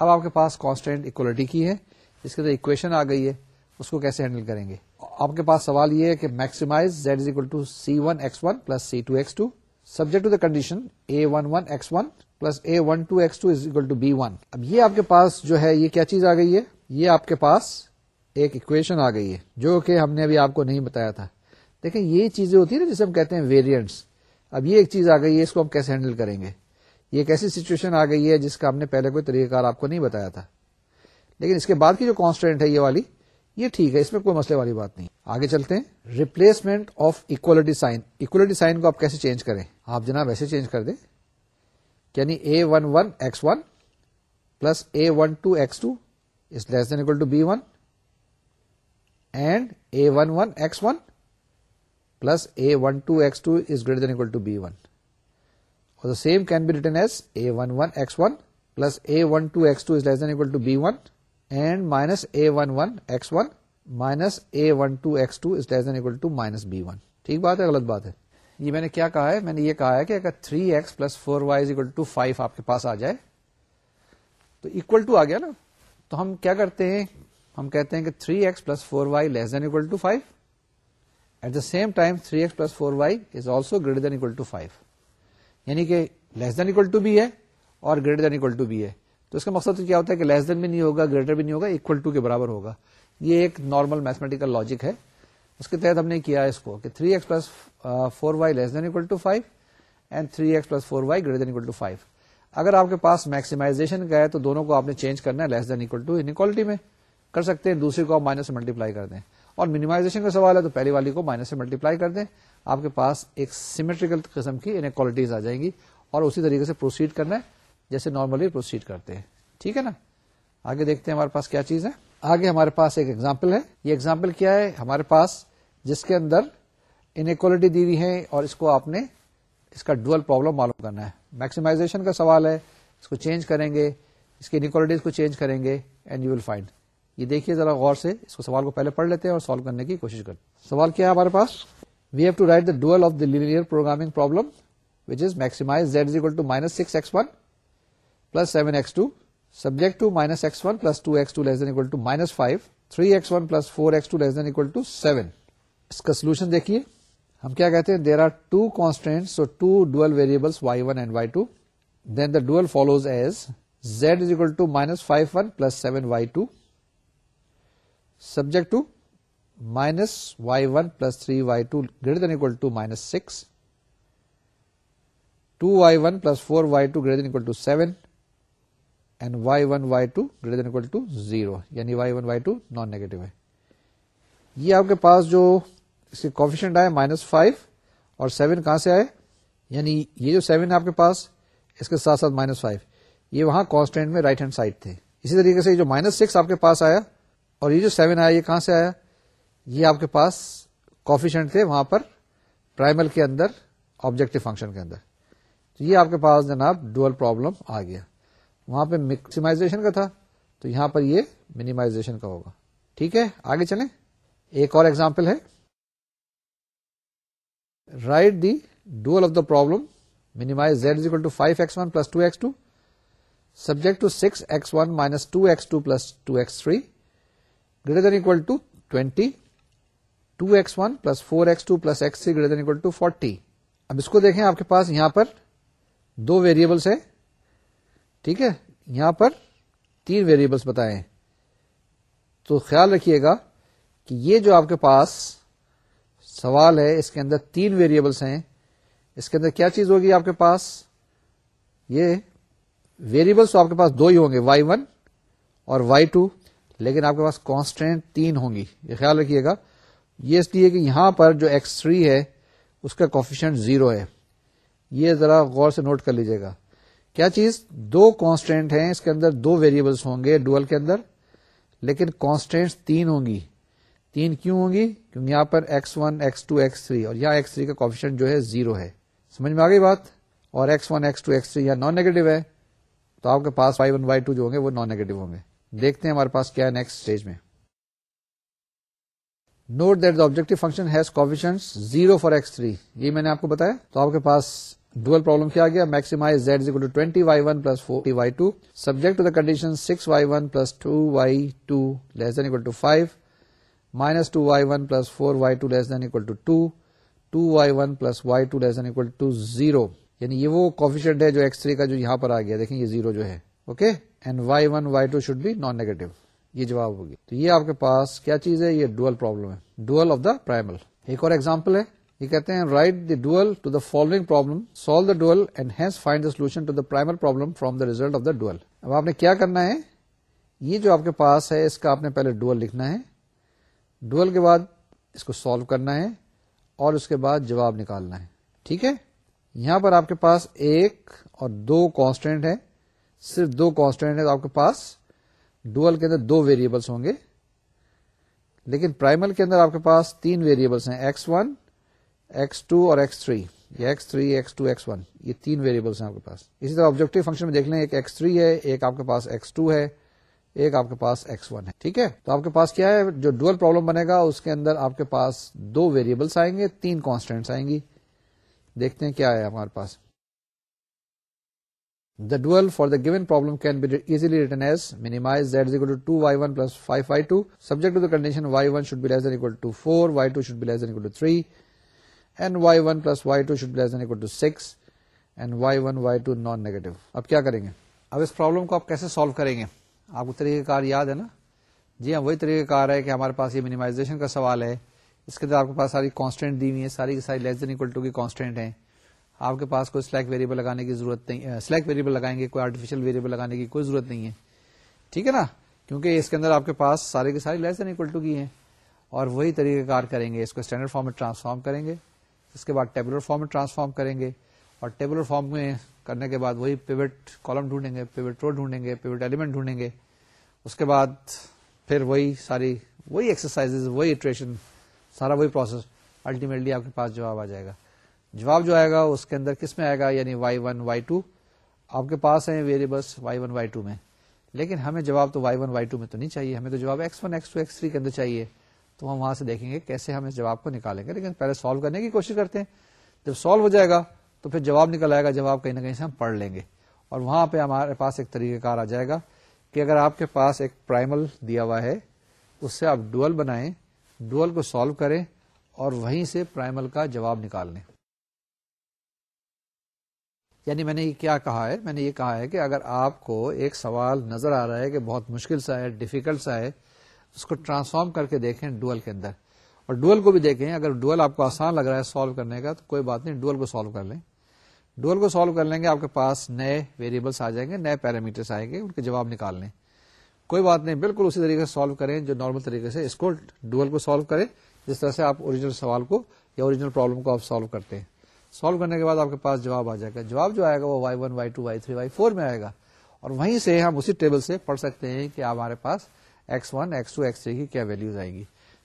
اب آپ کے پاس کانسٹینٹ اکوالٹی کی ہے اس کے اندر اکویشن آ گئی ہے اس کو کیسے ہینڈل کریں گے آپ کے پاس سوال یہ ہے کہ maximise Z is equal to c one x one plus c two x two subject to the condition a one one x one plus a one two x two is equal to b one اب یہ آپ کے پاس جو ہے یہ کیا چیز آ گئی ہے یہ آپ کے پاس ایک اکویشن آ گئی ہے جو کہ ہم نے ابھی آپ کو نہیں بتایا تھا دیکھیں یہ چیزیں ہوتی ہیں نا جسے ہم کہتے ہیں ویریئنٹس اب یہ ایک چیز آ گئی ہے اس کو ہم کیسے ہینڈل کریں گے یہ ایک ایسی سچویشن آ گئی ہے جس کا ہم نے پہلے کوئی طریقہ کار آپ کو نہیں بتایا تھا لیکن اس کے بعد کی جو کانسٹینٹ ہے یہ والی یہ ٹھیک ہے اس میں کوئی مسئلے والی بات نہیں آگے چلتے ہیں replacement of equality sign equality sign کو آپ کیسے چینج کریں آپ جناب ایسے چینج کر دیں یعنی a one one x one plus a one two x two is less than equal to b one and a one one x one plus a one two x two is greater than equal to b one اور same can be return as a one one x one plus a one two x two is less than equal to b one and minus a one one x one minus a one two x two is less minus b one ٹھیک بات ہے غلط بات ہے یہ میں نے کیا کہا ہے میں نے یہ کہا ہے کہ اگر three x plus four y equal to five آپ کے پاس آ جائے تو اکول ٹو آ گیا نا تو ہم کیا کرتے ہیں ہم کہتے ہیں کہ three x plus four y less than equal to five at the same time three x plus four y is also greater than equal to five یعنی کہ less than equal to b ہے اور greater than equal to b ہے تو اس کا مقصد تو کیا ہوتا ہے کہ لیس دین بھی نہیں ہوگا گریٹر بھی نہیں ہوگا اکول ٹو کے برابر ہوگا یہ ایک نارمل میتھمیٹیکل لاجک ہے اس کے تحت ہم نے کیا اس کو کہ 3x x x plus plus four four y y less than equal equal to to five five and three greater اگر آپ کے پاس میکسیمائزیشن کا ہے تو دونوں کو آپ نے چینج کرنا ہے less than equal to inequality میں کر سکتے ہیں دوسری کو آپ مائنس سے ملٹیپلائی کر دیں اور منیمائزیشن کا سوال ہے تو پہلی والی کو مائنس سے ملٹیپلائی کر دیں آپ کے پاس ایک سیمیٹریکل قسم کی انکوالٹیز آ جائیں گی اور اسی طریقے سے پروسیڈ کرنا ہے جیسے نارملی پروسیڈ کرتے ہیں ٹھیک ہے نا آگے دیکھتے ہیں ہمارے پاس کیا چیز ہے آگے ہمارے پاس ایک ایگزامپل ہے یہ ایگزامپل کیا ہے ہمارے پاس جس کے اندر انکوالٹی دی ہوئی ہے اور اس کو آپ نے اس کا ڈوئل پرابلم معلوم کرنا ہے میکسیمائزیشن کا سوال ہے اس کو چینج کریں گے اس کی انکوالٹیز کو چینج کریں گے اینڈ یو ول فائنڈ یہ دیکھیے ذرا غور سے اس کو سوال کو پہلے پڑھ لیتے ہیں اور سالو کرنے کی کوشش کرتے سوال کیا ہے ہمارے پاس we have to write the dual of the linear programming problem which is maximise z is equal to minus six x one plus x two minus five three x two two seven اس کا solution دیکھیے ہم کیا کہتے ہیں there are ٹوسٹینٹس y and y two then the follows as z equal to minus five one plus seven y two subject to minus y one plus three y two minus six two y one plus four y two equal to seven یعنی ہے یہ آپ کے پاس جو اس کے coefficient آئے مائنس فائیو اور سیون کہاں سے آئے یعنی یہ جو سیون ہے آپ کے پاس اس کے ساتھ ساتھ مائنس فائیو یہ وہاں کانسٹینٹ میں رائٹ ہینڈ سائڈ تھے اسی طریقے سے جو مائنس سکس آپ کے پاس آیا اور یہ جو سیون آیا یہ کہاں سے آیا یہ آپ کے پاس کوفیشنٹ تھے وہاں پر پرائمل کے اندر آبجیکٹو فنکشن کے اندر یہ آپ کے پاس جناب ڈوئل پرابلم آ گیا وہاں پہ میکسیمائزیشن کا تھا تو یہاں پر یہ منیمائزیشن کا ہوگا ٹھیک ہے آگے چلیں ایک اور ایگزامپل ہے write the dual of the problem x one plus two x two subject six two x three equal to x one plus four x two plus x three forty اب اس کو دیکھیں آپ کے پاس یہاں پر دو ویریبلس ہیں ٹھیک ہے یہاں پر تین ویریبلس بتائے تو خیال رکھیے گا کہ یہ جو آپ کے پاس سوال ہے اس کے اندر تین ویریبلس ہیں اس کے اندر کیا چیز ہوگی آپ کے پاس یہ ویریبلس تو آپ کے پاس دو ہی ہوں گے وائی ون اور وائی ٹو لیکن آپ کے پاس کانسٹینٹ تین ہوں گی یہ خیال رکھیے گا یہ اس لیے کہ یہاں پر جو ایکس تھری ہے اس کا کوفیشنٹ زیرو ہے یہ ذرا غور سے نوٹ کر لیجیے گا کیا چیز دو کانسٹینٹ ہیں اس کے اندر دو ویریبلس ہوں گے ڈوئل کے اندر لیکن کانسٹینٹ تین ہوں گی تین کیوں ہوں گی کیونکہ یہاں پر x one x two x three اور کوفیشن جو ہے زیرو ہے سمجھ میں آ گئی بات اور x one x two x three یہاں نان نیگیٹو ہے تو آپ کے پاس وائی ون وائی ٹو جو ہوں گے وہ نان نیگیٹو ہوں گے دیکھتے ہیں ہمارے پاس کیا ہے نیکسٹ اسٹیج میں note that the function has coefficient zero for x three یہ میں نے آپ کو بتایا تو آپ کے پاس ڈوئل پرابلم کیا گیا maximise z two twenty y one plus forty y two subject to the condition six y one plus two y two less than equal to five minus two y one plus four y two less than equal to two two y one plus y two less than equal to zero یعنی یہ وہ coefficient ہے جو x three کا جو یہاں پر آ گیا دیکھیں یہ زیرو جو ہے okay and y one y two should be non negative یہ جواب ہوگی تو یہ آپ کے پاس کیا چیز ہے یہ ڈوئل پرابلم ہے ڈوئل آف دا پرائمل ایک اور ایگزامپل ہے یہ کہتے ہیں write the dual to the following problem solve the the the dual and hence find solution to primal problem from the result of the dual اب آپ نے کیا کرنا ہے یہ جو آپ کے پاس ہے اس اس کا آپ نے پہلے ڈوئل ڈوئل لکھنا ہے کے بعد کو سالو کرنا ہے اور اس کے بعد جواب نکالنا ہے ٹھیک ہے یہاں پر آپ کے پاس ایک اور دو کانسٹینٹ ہے صرف دو کانسٹینٹ ہے آپ کے پاس ڈوئل کے اندر دو ویریبلس ہوں گے لیکن پرائمل کے اندر آپ کے پاس تین ویریبلس ہیں ایکس ون ایکس ٹو اور ایکس تھری یہ x three x two x one یہ تین ویریبلس ہیں آپ کے پاس اسی طرح آبجیکٹو فنکشن میں دیکھ لیں ایک ایکس تھری ہے ایک آپ کے پاس ایکس ٹو ہے ایک آپ کے پاس ایکس ون ہے ٹھیک ہے تو آپ کے پاس کیا ہے جو ڈوئل پرابلم بنے گا اس کے اندر آپ کے پاس دو ویریبلس آئیں گے تین کانسٹینٹس آئیں گی دیکھتے ہیں کیا ہے ہمارے پاس the dual for the given problem can be easily written as minimize z is equal to 2 y1 plus 5y2 subject to the condition y1 should be less than equal to 4 y2 should be less than equal to 3 اب کیا کریں گے اب اس problem کو آپ کیسے solve کریں گے آپ کو طریقہ کار یاد ہے نا جی ہاں وہی طریقہ کار ہے کہ ہمارے پاس یہ منیمائزیشن کا سوال ہے اس کے اندر آپ کے پاس ساری کانسٹینٹ دی ہوئی ہیں ساری کی ساری لیس دین اکول ٹو کی کانسٹینٹ ہیں آپ کے پاس کوئی سلیک ویریبل لگانے کی ضرورت نہیں سلیک ویریبل لگائیں گے کوئی آرٹیفیشل ویریبل لگانے کی کوئی ضرورت نہیں ہے ٹھیک ہے نا کیونکہ اس کے اندر آپ کے پاس ساری کی ساری اکول ٹو کی ہیں اور وہی طریقہ کار کریں گے اس کو اسٹینڈرڈ فارم میں ٹرانسفارم کریں گے اس کے بعد ٹیبولر فارم میں ٹرانسفارم کریں گے اور ٹیبولر فارم میں کرنے کے بعد وہی پیوٹ کالم ڈھونڈیں گے پیوٹ ڈھونڈیں گے پیوٹ ایلیمنٹ ڈھونڈیں گے اس کے بعد پھر وہی ساری وہی ایکسرسائز وہی اٹریشن سارا وہی پروسیس الٹیمیٹلی آپ کے پاس جواب آ جائے گا جواب جو آئے گا اس کے اندر کس میں آئے گا یعنی وائی ون وائی ٹو آپ کے پاس ہیں variables y one y two میں لیکن ہمیں جواب تو وائی ون وائی ٹو میں تو نہیں چاہیے ہمیں تو جواب x one x two x three کے اندر چاہیے تو ہم وہاں سے دیکھیں گے کیسے ہم اس جواب کو نکالیں گے لیکن پہلے سالو کرنے کی کوشش کرتے ہیں جب سالو ہو جائے گا تو پھر جواب نکل آئے گا جواب کہیں نہ کہیں سے ہم پڑھ لیں گے اور وہاں پہ ہمارے پاس ایک طریقہ کار آ جائے گا کہ اگر آپ کے پاس ایک پرائمل دیا ہوا ہے اس سے آپ ڈوئل بنائیں ڈوئل کو سالو کریں اور وہیں سے پرائمل کا جواب نکال لیں یعنی میں نے یہ کیا کہا ہے میں نے یہ کہا ہے کہ اگر آپ کو ایک سوال نظر آ رہا ہے کہ بہت مشکل سا ہے ڈیفیکلٹ سا ہے اس کو ٹرانسفارم کر کے دیکھیں ڈوئل کے اندر اور ڈوئل کو بھی دیکھیں اگر ڈوئل آپ کو آسان لگ رہا ہے سالو کرنے کا تو کوئی بات نہیں ڈوئل کو سالو کر لیں ڈوئل کو سالو کر لیں گے آپ کے پاس نئے ویریبلس آ جائیں گے نئے پیرامیٹرس آئیں گے ان کے جواب نکال لیں کوئی بات نہیں بالکل اسی طریقے سے سالو کریں جو نارمل طریقے سے اس کو ڈوئل کو سالو کریں جس طرح سے آپ اوریجنل سوال کو یا اوریجنل پرابلم کو آپ سالو کرتے ہیں سالو کرنے کے بعد آپ کے پاس جواب آ جائے گا جواب جو آئے گا وہ y one y two y three y four میں آئے گا اور وہیں سے ہم اسی ٹیبل سے پڑھ سکتے ہیں کہ ہمارے پاس x x x one two three کی کیا ویلوز آئے گی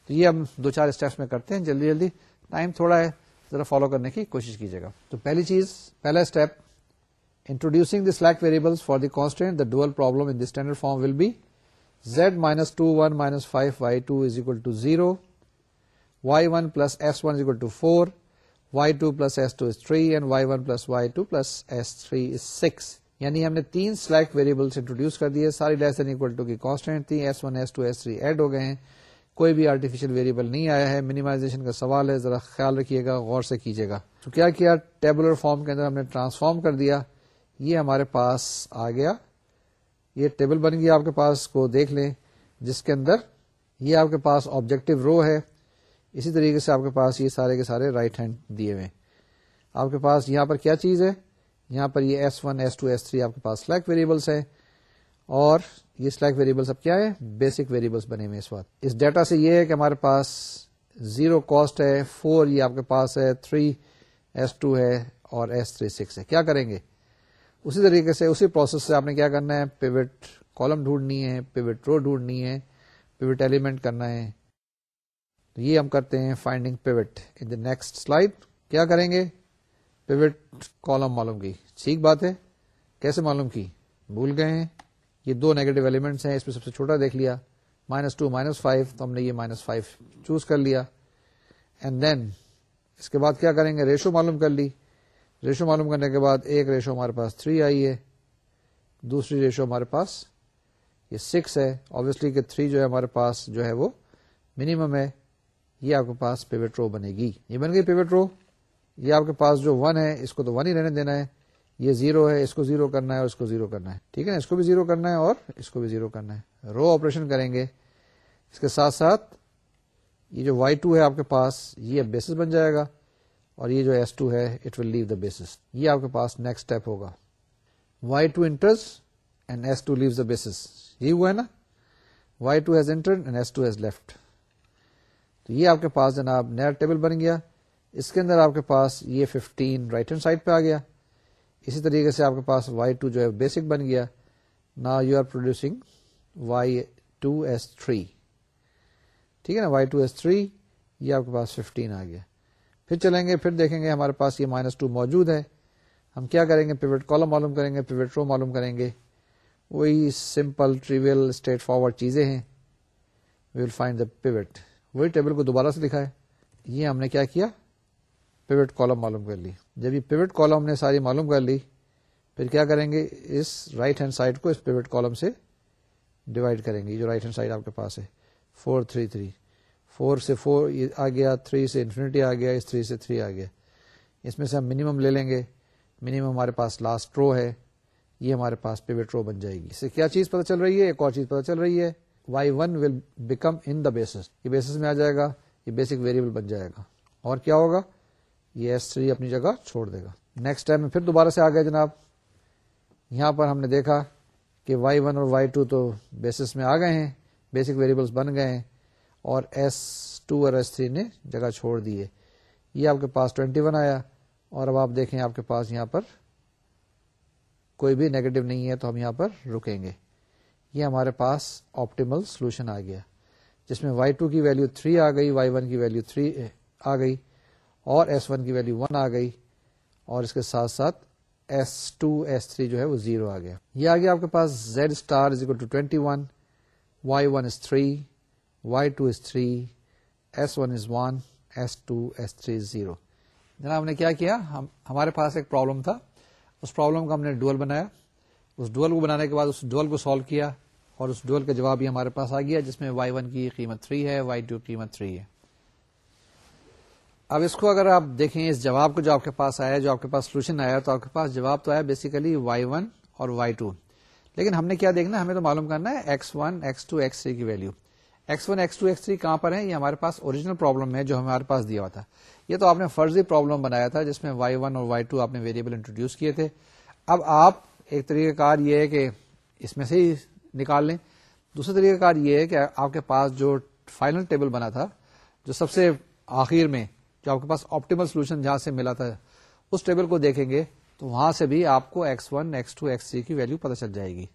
تو یہ ہم دو چار اسٹیپس میں کرتے ہیں جلدی جلدی ٹائم تھوڑا ہے ذرا فالو کرنے کی کوشش کیجیے گا تو پہلی چیز پہلا step introducing select variable for the constant the dual problem in the standard form will be z minus two one minus five y two is equal to zero y one plus s one equal to four y two plus s two is three and y one plus y two plus s three is six یعنی ہم نے تین slack variables introduce کر دیے ساری less to two کی تھی s s s one three add ہو گئے ہیں کوئی بھی آرٹیفیشل ویریبل نہیں آیا ہے منیمائزیشن کا سوال ہے ذرا خیال رکھیے گا غور سے کیجیے گا تو کیا کیا ٹیبلر فارم کے اندر ہم نے ٹرانسفارم کر دیا یہ ہمارے پاس آ گیا یہ ٹیبل بن گیا آپ کے پاس کو دیکھ لیں جس کے اندر یہ آپ کے پاس آبجیکٹو رو ہے اسی طریقے سے آپ کے پاس یہ سارے کے سارے رائٹ ہینڈ دیے ہوئے آپ کے پاس یہاں پر کیا چیز ہے یہاں پر یہ s one s two s variables ہے اور یہ سلیک ویریبلس اب کیا ہے بیسک ویریبلس بنے ہوئے اس وقت اس ڈیٹا سے یہ ہے کہ ہمارے پاس زیرو کاسٹ ہے فور یہ آپ کے پاس ہے تھری ایس ٹو ہے اور ایس تھری سکس ہے کیا کریں گے اسی طریقے سے اسی پروسیس سے آپ نے کیا کرنا ہے پیوٹ کالم ڈھونڈنی ہے پیوٹ رو ڈھونڈنی ہے پیوٹ ایلیمنٹ کرنا ہے یہ ہم کرتے ہیں finding pivot in the next slide کیا کریں گے پیوٹ کالم معلوم کی ٹھیک بات ہے کیسے معلوم کی بھول گئے ہیں یہ دو نیگیٹو ایلیمنٹس ہیں اس میں سب سے چھوٹا دیکھ لیا مائنس ٹو مائنس فائیو تو ہم نے یہ مائنس فائیو چوز کر لیا اینڈ دین اس کے بعد کیا کریں گے ریشو معلوم کر لی ریشو معلوم کرنے کے بعد ایک ریشو ہمارے پاس تھری آئی ہے دوسری ریشو ہمارے پاس یہ سکس ہے کہ تھری جو ہے ہمارے پاس جو ہے وہ منیمم ہے یہ آپ کے پاس پیوٹ رو بنے گی یہ بن گئی پیوٹ رو یہ آپ کے پاس جو ون ہے اس کو تو ہی رہنے دینا ہے یہ زیرو ہے اس کو زیرو کرنا ہے اور اس کو زیرو کرنا ہے ٹھیک ہے نا اس کو بھی زیرو کرنا ہے اور اس کو بھی زیرو کرنا ہے رو آپریشن کریں گے اس کے ساتھ ساتھ یہ جو وائی ٹو ہے آپ کے پاس یہ بیسس بن جائے گا اور یہ جو ایس ٹو ہے it will leave the basis یہ آپ کے پاس نیکسٹ اسٹیپ ہوگا y two enters and s two leaves the basis یہی ہوا ہے نا y two has and two has left تو یہ آپ کے پاس جناب نیا ٹیبل بن گیا اس کے اندر آپ کے پاس یہ 15 رائٹ ہینڈ سائڈ پہ آ گیا اسی طریقے سے آپ کے پاس وائی ٹو جو ہے بیسک بن گیا نا you are producing y two s three ٹھیک ہے نا وائی ٹو ایس تھری یہ آپ کے پاس 15 آ گیا پھر چلیں گے پھر دیکھیں گے ہمارے پاس یہ مائنس ٹو موجود ہے ہم کیا کریں گے پیوٹ کالم معلوم کریں گے پیوٹ رو معلوم کریں گے وہی سمپل ٹریویل اسٹریٹ فارورڈ چیزیں ہیں we will find the pivot وہی ٹیبل کو دوبارہ سے لکھا ہے یہ ہم نے کیا کیا پیوٹ کالم معلوم کر لی جب یہ پیوٹ کالم نے ساری معلوم کر لی پھر کیا کریں گے اس رائٹ ہینڈ سائڈ کو اس پیوٹ کالم سے ڈیوائڈ کریں گے جو رائٹ ہینڈ سائڈ آپ کے پاس فور تھری تھری فور سے فور آ گیا تھری سے انفینٹی آ گیا اس تھری سے تھری آ گیا اس میں سے ہم منیمم لے لیں گے منیمم ہمارے پاس لاسٹ رو ہے یہ ہمارے پاس پیوٹ رو بن جائے گی اس سے کیا چیز پتا چل رہی ہے ایک اور چیز پتا چل رہی ہے y one will become in the basis یہ بیسس میں آ جائے گا یہ بیسک ویریبل بن جائے گا اور کیا ہوگا یہ ایس تھری اپنی جگہ چھوڑ دے گا نیکسٹ ٹائم میں پھر دوبارہ سے آ گیا جناب یہاں پر ہم نے دیکھا کہ وائی ون اور وائی ٹو تو بیسس میں آ گئے ہیں بیسک ویریبلس بن گئے ہیں اور ایس ٹو اور ایس تھری نے جگہ چھوڑ دیے یہ آپ کے پاس ٹوینٹی ون آیا اور اب آپ دیکھیں آپ کے پاس یہاں پر کوئی بھی نیگیٹو نہیں ہے تو ہم یہاں پر رکیں گے یہ ہمارے پاس آپٹیمل سولوشن آ گیا جس میں وائی ٹو کی ویلو تھری آ گئی وائی ون کی ویلو تھری آ گئی اور ایس ون کی ویلو ون آ گئی اور اس کے ساتھ ساتھ ایس ٹو ایس تھری جو ہے وہ زیرو آ گیا یہ آگے آپ کے پاس z star is zero two twenty one y one is three y two is three s one is one s two s three is zero جناب ہم نے کیا کیا ہمارے پاس ایک پرابلم تھا اس پرابلم کو ہم نے ڈول بنایا اس ڈول کو بنانے کے بعد اس ڈول کو سالو کیا اور اس ڈوئل کا جواب یہ ہمارے پاس آ گیا جس میں وائی ون کی قیمت تھری ہے وائی ٹو کی قیمت تھری ہے اب اس کو اگر آپ دیکھیں اس جواب کو جو آپ کے پاس آیا جو آپ کے پاس سولوشن آیا تو آپ کے پاس جواب تو آیا بیسیکلی وائی ون اور وائی ٹو لیکن ہم نے کیا دیکھنا ہمیں تو معلوم کرنا ہے X one X two X three کی value X one X two X three کہاں پر ہے یہ ہمارے پاس اوریجنل پرابلم ہے جو ہمارے پاس دیا ہوا تھا یہ تو آپ نے فرضی پرابلم بنایا تھا جس میں وائی ون اور وائی ٹو آپ نے ویریبل انٹروڈیوس کیے تھے اب آپ ایک طریقہ کار یہ ہے کہ اس میں سے ہی نکال لیں دوسرا طریقہ کار یہ ہے کہ آپ کے پاس جو فائنل ٹیبل بنا تھا جو سب سے آخر میں آپ کے پاس آپٹیمل سولوشن جہاں سے ملا تھا اس ٹیبل کو دیکھیں گے تو وہاں سے بھی آپ کو X one X two X three کی ویلو پتا چل جائے گی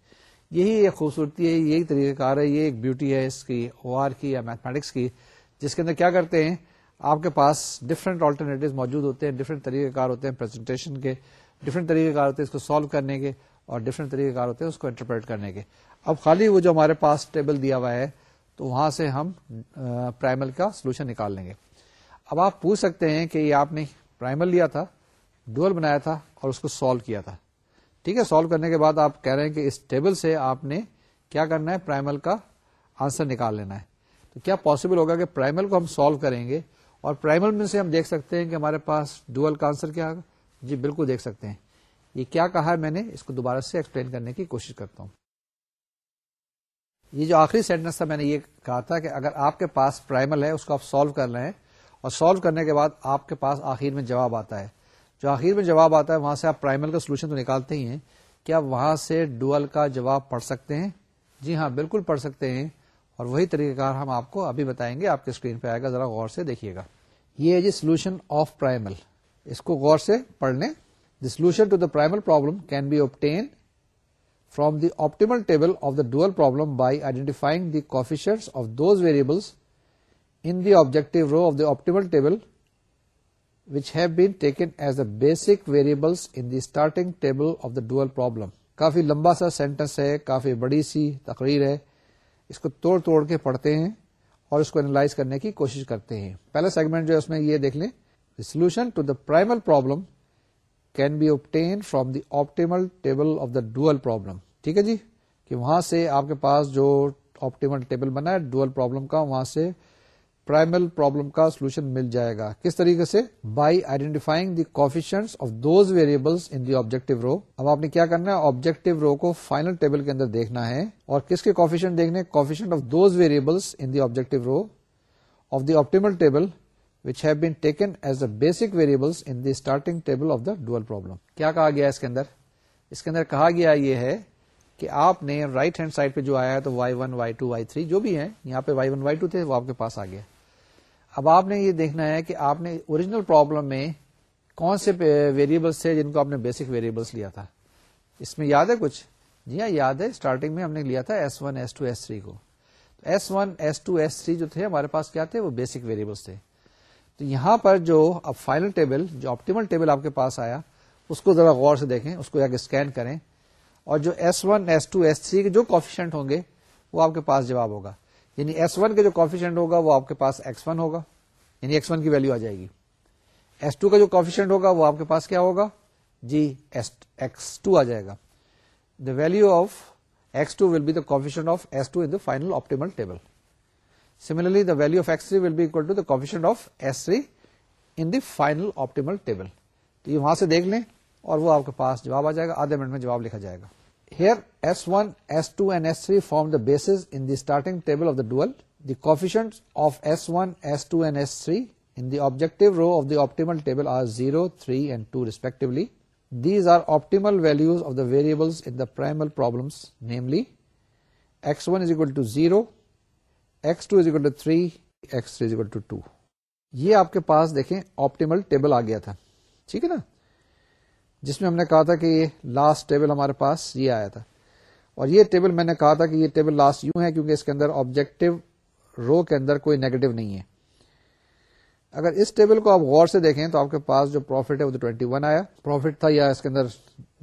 یہی ایک خوبصورتی ہے یہی طریقہ کار ہے یہ ایک بیوٹی ہے اس کی او آر کی یا میتھمیٹکس کی جس کے اندر کیا کرتے ہیں آپ کے پاس ڈفرینٹ آلٹرنیٹیو موجود ہوتے ہیں ڈفرینٹ طریقہ کار ہوتے ہیں پرزنٹیشن کے ڈفرینٹ طریقہ کار ہوتے ہیں اس کو سالو کرنے کے اور ڈفرینٹ طریقہ کار ہوتے ہیں اس کو انٹرپریٹ کرنے کے اب خالی وہ جو ہمارے پاس ٹیبل دیا ہوا ہے تو وہاں سے ہم پرائمل کا سولوشن نکال لیں گے اب آپ پوچھ سکتے ہیں کہ یہ آپ نے پرائمل لیا تھا ڈول بنایا تھا اور اس کو سالو کیا تھا ٹھیک ہے سالو کرنے کے بعد آپ کہہ رہے ہیں کہ اس ٹیبل سے آپ نے کیا کرنا ہے پرائمل کا آنسر نکال لینا ہے تو کیا پاسبل ہوگا کہ پرائمل کو ہم سالو کریں گے اور پرائمل میں سے ہم دیکھ سکتے ہیں کہ ہمارے پاس ڈوئل کا آنسر کیا ہوگا جی بالکل دیکھ سکتے ہیں یہ کیا کہا ہے میں نے اس کو دوبارہ سے ایکسپلین کرنے کی کوشش کرتا ہوں یہ جو آخری سینٹنس تھا میں نے یہ کہا تھا کہ اگر آپ کے پاس پرائمل ہے اس کو آپ سالو کر رہے ہیں اور سالو کرنے کے بعد آپ کے پاس آخر میں جواب آتا ہے جو آخر میں جواب آتا ہے وہاں سے آپ پرائمل کا سولوشن تو نکالتے ہی ہیں کیا وہاں سے ڈوئل کا جواب پڑھ سکتے ہیں جی ہاں بالکل پڑھ سکتے ہیں اور وہی طریقہ کار ہم آپ کو ابھی بتائیں گے آپ کے اسکرین پہ آئے گا ذرا غور سے دیکھیے گا یہ جی سولوشن آف پرائمل اس کو غور سے پڑھ لیں the solution problem can be obtained from the optimal table of the dual problem by identifying the coefficients of those variables in the the objective row of optimal table which have been taken as the basic variables in the starting table of the dual problem کافی لمبا سا sentence ہے کافی بڑی سی تقریر ہے اس کو توڑ توڑ کے پڑھتے ہیں اور اس کو اینالائز کرنے کی کوشش کرتے ہیں پہلا سیگمنٹ جو ہے اس میں یہ دیکھ لیں solution to the primal problem can be obtained from the optimal table of the dual problem ٹھیک ہے جی کہ وہاں سے آپ کے پاس جو آپٹیمل ٹیبل بنا ہے ڈوئل پرابلم کا وہاں سے پرائمل پرابلم کا سولوشن مل جائے گا کس طریقے سے by identifying the coefficient of those variables in the objective row اب آپ نے کیا کرنا ہے آبجیکٹو رو کو فائنل ٹیبل کے اندر دیکھنا ہے اور کس کے کوفیشنٹ کوفیشنٹ دیکھنے of those in the objective row basic the starting table of the problem کیا کہا گیا اس کے اندر اس کے اندر کہا گیا یہ ہے کہ آپ نے رائٹ ہینڈ سائڈ پہ جو آیا ہے تو Y one Y two Y three جو بھی ہے یہاں پہ وائی ون وائی ٹو تھے وہ آپ کے پاس آ گیا اب آپ نے یہ دیکھنا ہے کہ آپ نے اوریجنل پرابلم میں کون سے ویریبلس تھے جن کو آپ نے بیسک ویریبلس لیا تھا اس میں یاد ہے کچھ جی ہاں یاد ہے اسٹارٹنگ میں ہم نے لیا تھا S one S two S three کو S one S two S three جو تھے ہمارے پاس کیا تھے وہ بیسک ویریبلس تھے تو یہاں پر جو اب فائنل ٹیبل جو آپٹیمل ٹیبل آپ کے پاس آیا اس کو ذرا غور سے دیکھیں اس کو جا کے اسکین کریں اور جو S one S two S three کے جو کوفیشنٹ ہوں گے وہ آپ کے پاس جواب ہوگا یعنی ایس ون کا جو کافیشنٹ ہوگا وہ آپ کے پاس ایکس ون ہوگا یعنی ایکس ون کی ویلو آ جائے گی ایس ٹو کا جو کافیشنٹ ہوگا وہ آپ کے پاس کیا ہوگا جی ایکس ٹو آ جائے گا the value of X two will be the coefficient of S two in the final optimal table similarly the value of X three will be equal to the coefficient of S three in the final optimal table تو یہ وہاں سے دیکھ لیں اور وہ آپ کے پاس جواب آ جائے گا آدھے منٹ میں جواب لکھا جائے گا from the coefficients in S1, table of S3 in of S one S two and S three in 3 row of respectively. Table are zero three and two variables these are primal values of the is equal the primal X2 namely two zero 3, two is equal to two یہ آپ کے پاس دیکھیں optimal table آ گیا تھا ٹھیک ہے نا جس میں ہم نے کہا تھا کہ یہ لاسٹ ٹیبل ہمارے پاس یہ آیا تھا اور یہ ٹیبل میں نے کہا تھا کہ یہ ٹیبل لاسٹ یوں ہے کیونکہ اس کے اندر آبجیکٹو رو کے اندر کوئی نیگیٹو نہیں ہے اگر اس ٹیبل کو آپ غور سے دیکھیں تو آپ کے پاس جو پروفٹ ہے وہ ٹوئنٹی ون آیا پروفٹ تھا یا اس کے اندر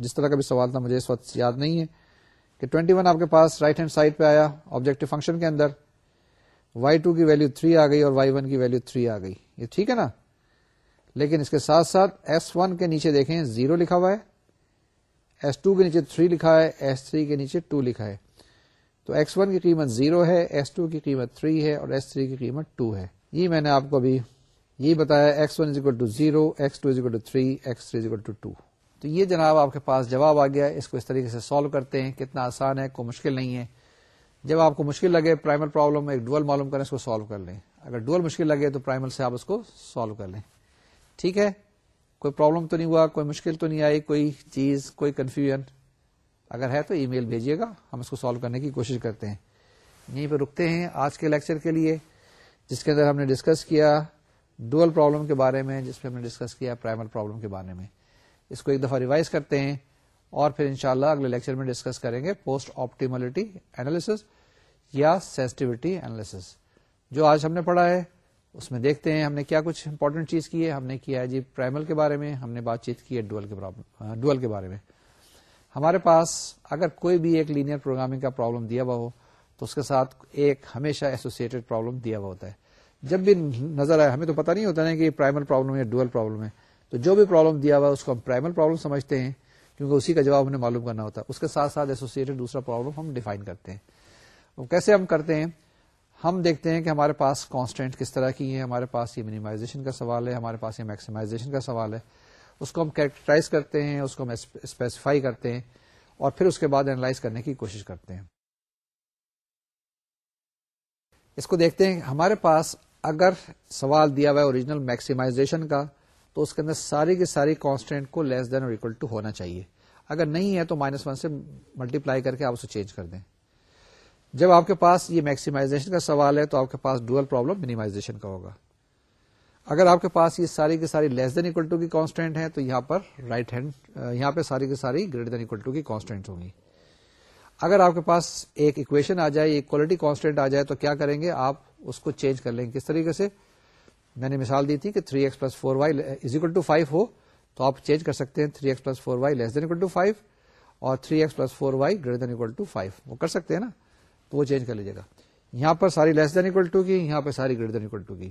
جس طرح کا بھی سوال تھا مجھے اس وقت یاد نہیں ہے کہ ٹوینٹی ون آپ کے پاس رائٹ ہینڈ سائڈ پہ آیا آبجیکٹو فنکشن کے اندر وائی ٹو کی ویلو تھری آ گئی اور وائی ون کی ویلو تھری آ گئی یہ ٹھیک ہے نا لیکن اس کے ساتھ ساتھ ایس ون کے نیچے دیکھیں زیرو لکھا ہوا ہے ایس ٹو کے نیچے تھری لکھا ہے ایس تھری کے نیچے ٹو لکھا ہے تو ایکس ون کی قیمت زیرو ہے ایس ٹو کی قیمت تھری ہے اور ایس تھری کی قیمت ٹو ہے یہ میں نے آپ کو ابھی یہ بتایا X one is equal to zero X تو یہ جناب آپ کے پاس جواب آ گیا اس کو اس طریقے سے سالو کرتے ہیں کتنا آسان ہے کوئی مشکل نہیں ہے جب آپ کو مشکل لگے پرائمل پرابلم ایک ڈول معلوم کریں اس کو سالو کر لیں اگر ڈوئل مشکل لگے تو پرائمل سے آپ اس کو سالو کر لیں ٹھیک ہے کوئی پرابلم تو نہیں ہوا کوئی مشکل تو نہیں آئی کوئی چیز کوئی کنفیوژن اگر ہے تو ای میل بھیجیے گا ہم اس کو سالو کرنے کی کوشش کرتے ہیں یہیں پہ رکتے ہیں آج کے لیکچر کے لیے جس کے اندر ہم نے ڈسکس کیا ڈوئل پرابلم کے بارے میں جس پہ ہم نے ڈسکس کیا پرائمر پرابلم کے بارے میں اس کو ایک دفعہ ریوائز کرتے ہیں اور پھر انشاءاللہ اگلے لیکچر میں ڈسکس کریں گے پوسٹ آپٹیملٹی اینالیس یا سینسٹیوٹی اینالیس جو آج ہم نے پڑھا ہے اس میں دیکھتے ہیں ہم نے کیا کچھ امپورٹنٹ چیز کی ہے ہم نے کیا ہے جی پرائمل کے بارے میں ہم نے بات چیت کی ہے ڈوئل کے ڈوئل کے بارے میں ہمارے پاس اگر کوئی بھی ایک لینئر پروگرامنگ کا پرابلم دیا ہوا ہو تو اس کے ساتھ ایک ہمیشہ ایسوسیٹڈ پرابلم دیا ہوا ہوتا ہے جب بھی نظر آئے ہمیں تو پتہ نہیں ہوتا کہ پرائمل پرابلم یا ڈوئل پرابلم ہے تو جو بھی پرابلم دیا ہوا ہے اس کو ہم پرائمل پرابلم سمجھتے ہیں کیونکہ اسی کا جواب ہمیں معلوم کرنا ہوتا ہے اس کے ساتھ ساتھ ایسوسیٹڈ دوسرا پرابلم ہم ڈیفائن کرتے ہیں کیسے ہم کرتے ہیں ہم دیکھتے ہیں کہ ہمارے پاس کانسٹینٹ کس طرح کی ہیں ہمارے پاس یہ منیمائزیشن کا سوال ہے ہمارے پاس یہ میکسیمائزیشن کا سوال ہے اس کو ہم کیریکٹرائز کرتے ہیں اس کو ہم اسپیسیفائی کرتے ہیں اور پھر اس کے بعد اینالائز کرنے کی کوشش کرتے ہیں اس کو دیکھتے ہیں ہمارے پاس اگر سوال دیا ہوا ہے اوریجنل میکسیمائزیشن کا تو اس کے اندر ساری کی ساری کانسٹینٹ کو لیس دین اور اکول ٹو ہونا چاہیے اگر نہیں ہے تو مائنس ون سے ملٹیپلائی کر کے آپ اسے چینج کر دیں جب آپ کے پاس یہ میکسیمائزیشن کا سوال ہے تو آپ کے پاس ڈوئل پرابلم منیمائزیشن کا ہوگا اگر آپ کے پاس یہ ساری کی ساری لیس دین اکول ٹو کی کانسٹینٹ ہے تو یہاں پر رائٹ ہینڈ یہاں پہ ساری کی ساری گریٹر دین اکول ٹو کی کانسٹینٹ ہوگی اگر آپ کے پاس ایک اکویشن آ جائے ایک کوالٹی کانسٹینٹ آ جائے تو کیا کریں گے آپ اس کو چینج کر لیں گے کس طریقے سے میں نے مثال دی تھی کہ three X plus four Y is equal to five ہو تو آپ چینج کر سکتے ہیں three X plus four Y less than equal to five اور three X plus four Y greater than equal to five وہ کر سکتے ہیں نا تو وہ چینج کر لیجیے گا یہاں پر ساری لیس دین اکول ٹو کی یہاں پہ ساری گریٹر دین اکول ٹو کی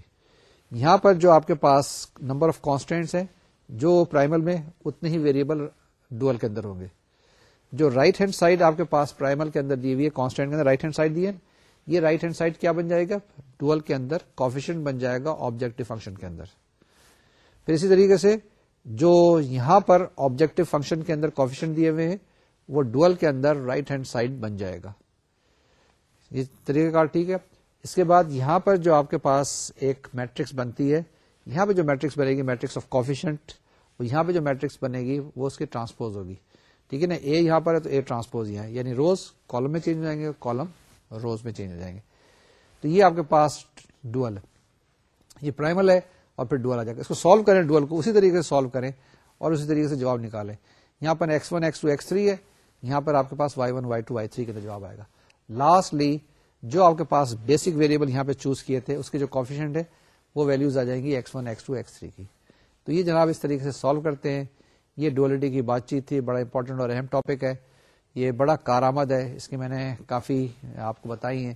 یہاں پر جو آپ کے پاس نمبر آف کانسٹینٹس ہیں جو پرائمل میں اتنے ہی ویریبل ڈوئل کے اندر ہوں گے جو رائٹ ہینڈ سائڈ آپ کے پاس پرائمل کے اندر دی ہوئی ہے کانسٹینٹ کے اندر رائٹ ہینڈ سائڈ دیے یہ رائٹ ہینڈ سائڈ کیا بن جائے گا ڈوئل کے اندر کافیشن بن جائے گا آبجیکٹو فنکشن کے اندر پھر اسی طریقے سے جو یہاں پر آبجیکٹو فنکشن کے اندر کافیشن دیے ہوئے ہیں وہ ڈوئل کے اندر رائٹ ہینڈ سائڈ بن جائے گا یہ طریقہ کار ٹھیک ہے اس کے بعد یہاں پر جو آپ کے پاس ایک میٹرکس بنتی ہے یہاں پہ جو میٹرکس بنے گی میٹرکس آف کوفیشنٹ یہاں پہ جو میٹرکس بنے گی وہ اس کی ٹرانسپوز ہوگی ٹھیک ہے نا اے یہاں پر ہے تو اے ٹرانسپوز یہاں یعنی روز کالم میں چینج ہو جائیں گے کالم روز میں چینج ہو جائیں گے تو یہ آپ کے پاس ڈوئل ہے یہ پرائمل ہے اور پھر ڈوئل آ جائے گا اس کو سالو کریں ڈوئل کو اسی طریقے سے سالو کریں اور اسی طریقے سے جواب نکالیں یہاں پر X one X two X three ہے یہاں پر آپ کے پاس Y one Y two Y three کا جواب آئے گا لاسٹلی جو آپ کے پاس بیسک ویریبل یہاں پہ چوز کیے تھے اس کے جو ہے وہ ویلوز آ جائیں گی X one X two X three کی تو یہ جناب اس طریقے سے سالو کرتے ہیں یہ ڈولیٹی کی بات چیت تھی بڑا امپورٹنٹ اور اہم ٹاپک ہے یہ بڑا کارآمد ہے اس کی میں نے کافی آپ کو بتائی ہیں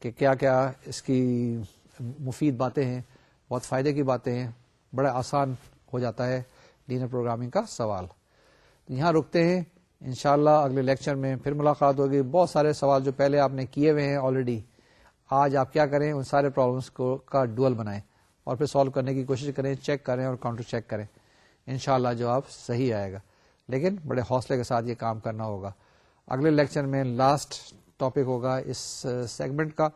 کہ کیا کیا اس کی مفید باتیں ہیں بہت فائدے کی باتیں ہیں بڑا آسان ہو جاتا ہے لینر پروگرامنگ کا سوال یہاں رکتے ہیں انشاءاللہ اگلے لیکچر میں پھر ملاقات ہوگی بہت سارے سوال جو پہلے آپ نے کیے ہوئے ہیں آلریڈی آج آپ کیا کریں ان سارے پرابلمس کو کا ڈول بنائیں اور پھر سالو کرنے کی کوشش کریں چیک کریں اور کاؤنٹر چیک کریں ان شاء اللہ جو آپ صحیح آئے گا لیکن بڑے حوصلے کے ساتھ یہ کام کرنا ہوگا اگلے لیکچر میں لاسٹ ٹاپک ہوگا اس سیگمنٹ کا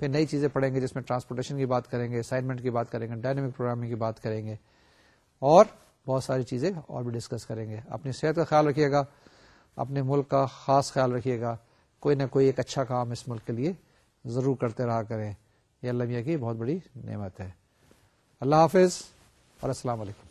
پھر نئی چیزیں پڑھیں گے جس میں ٹرانسپورٹیشن کی بات کریں گے اسائنمنٹ کی بات کریں گے ڈائنامک پروگرامنگ کی بات کریں گے اور بہت ساری چیزیں اور بھی ڈسکس کریں گے اپنی صحت کا خیال رکھیے گا اپنے ملک کا خاص خیال رکھیے گا کوئی نہ کوئی ایک اچھا کام اس ملک کے لیے ضرور کرتے رہا کریں یہ اللہ کی بہت بڑی نعمت ہے اللہ حافظ اور السلام علیکم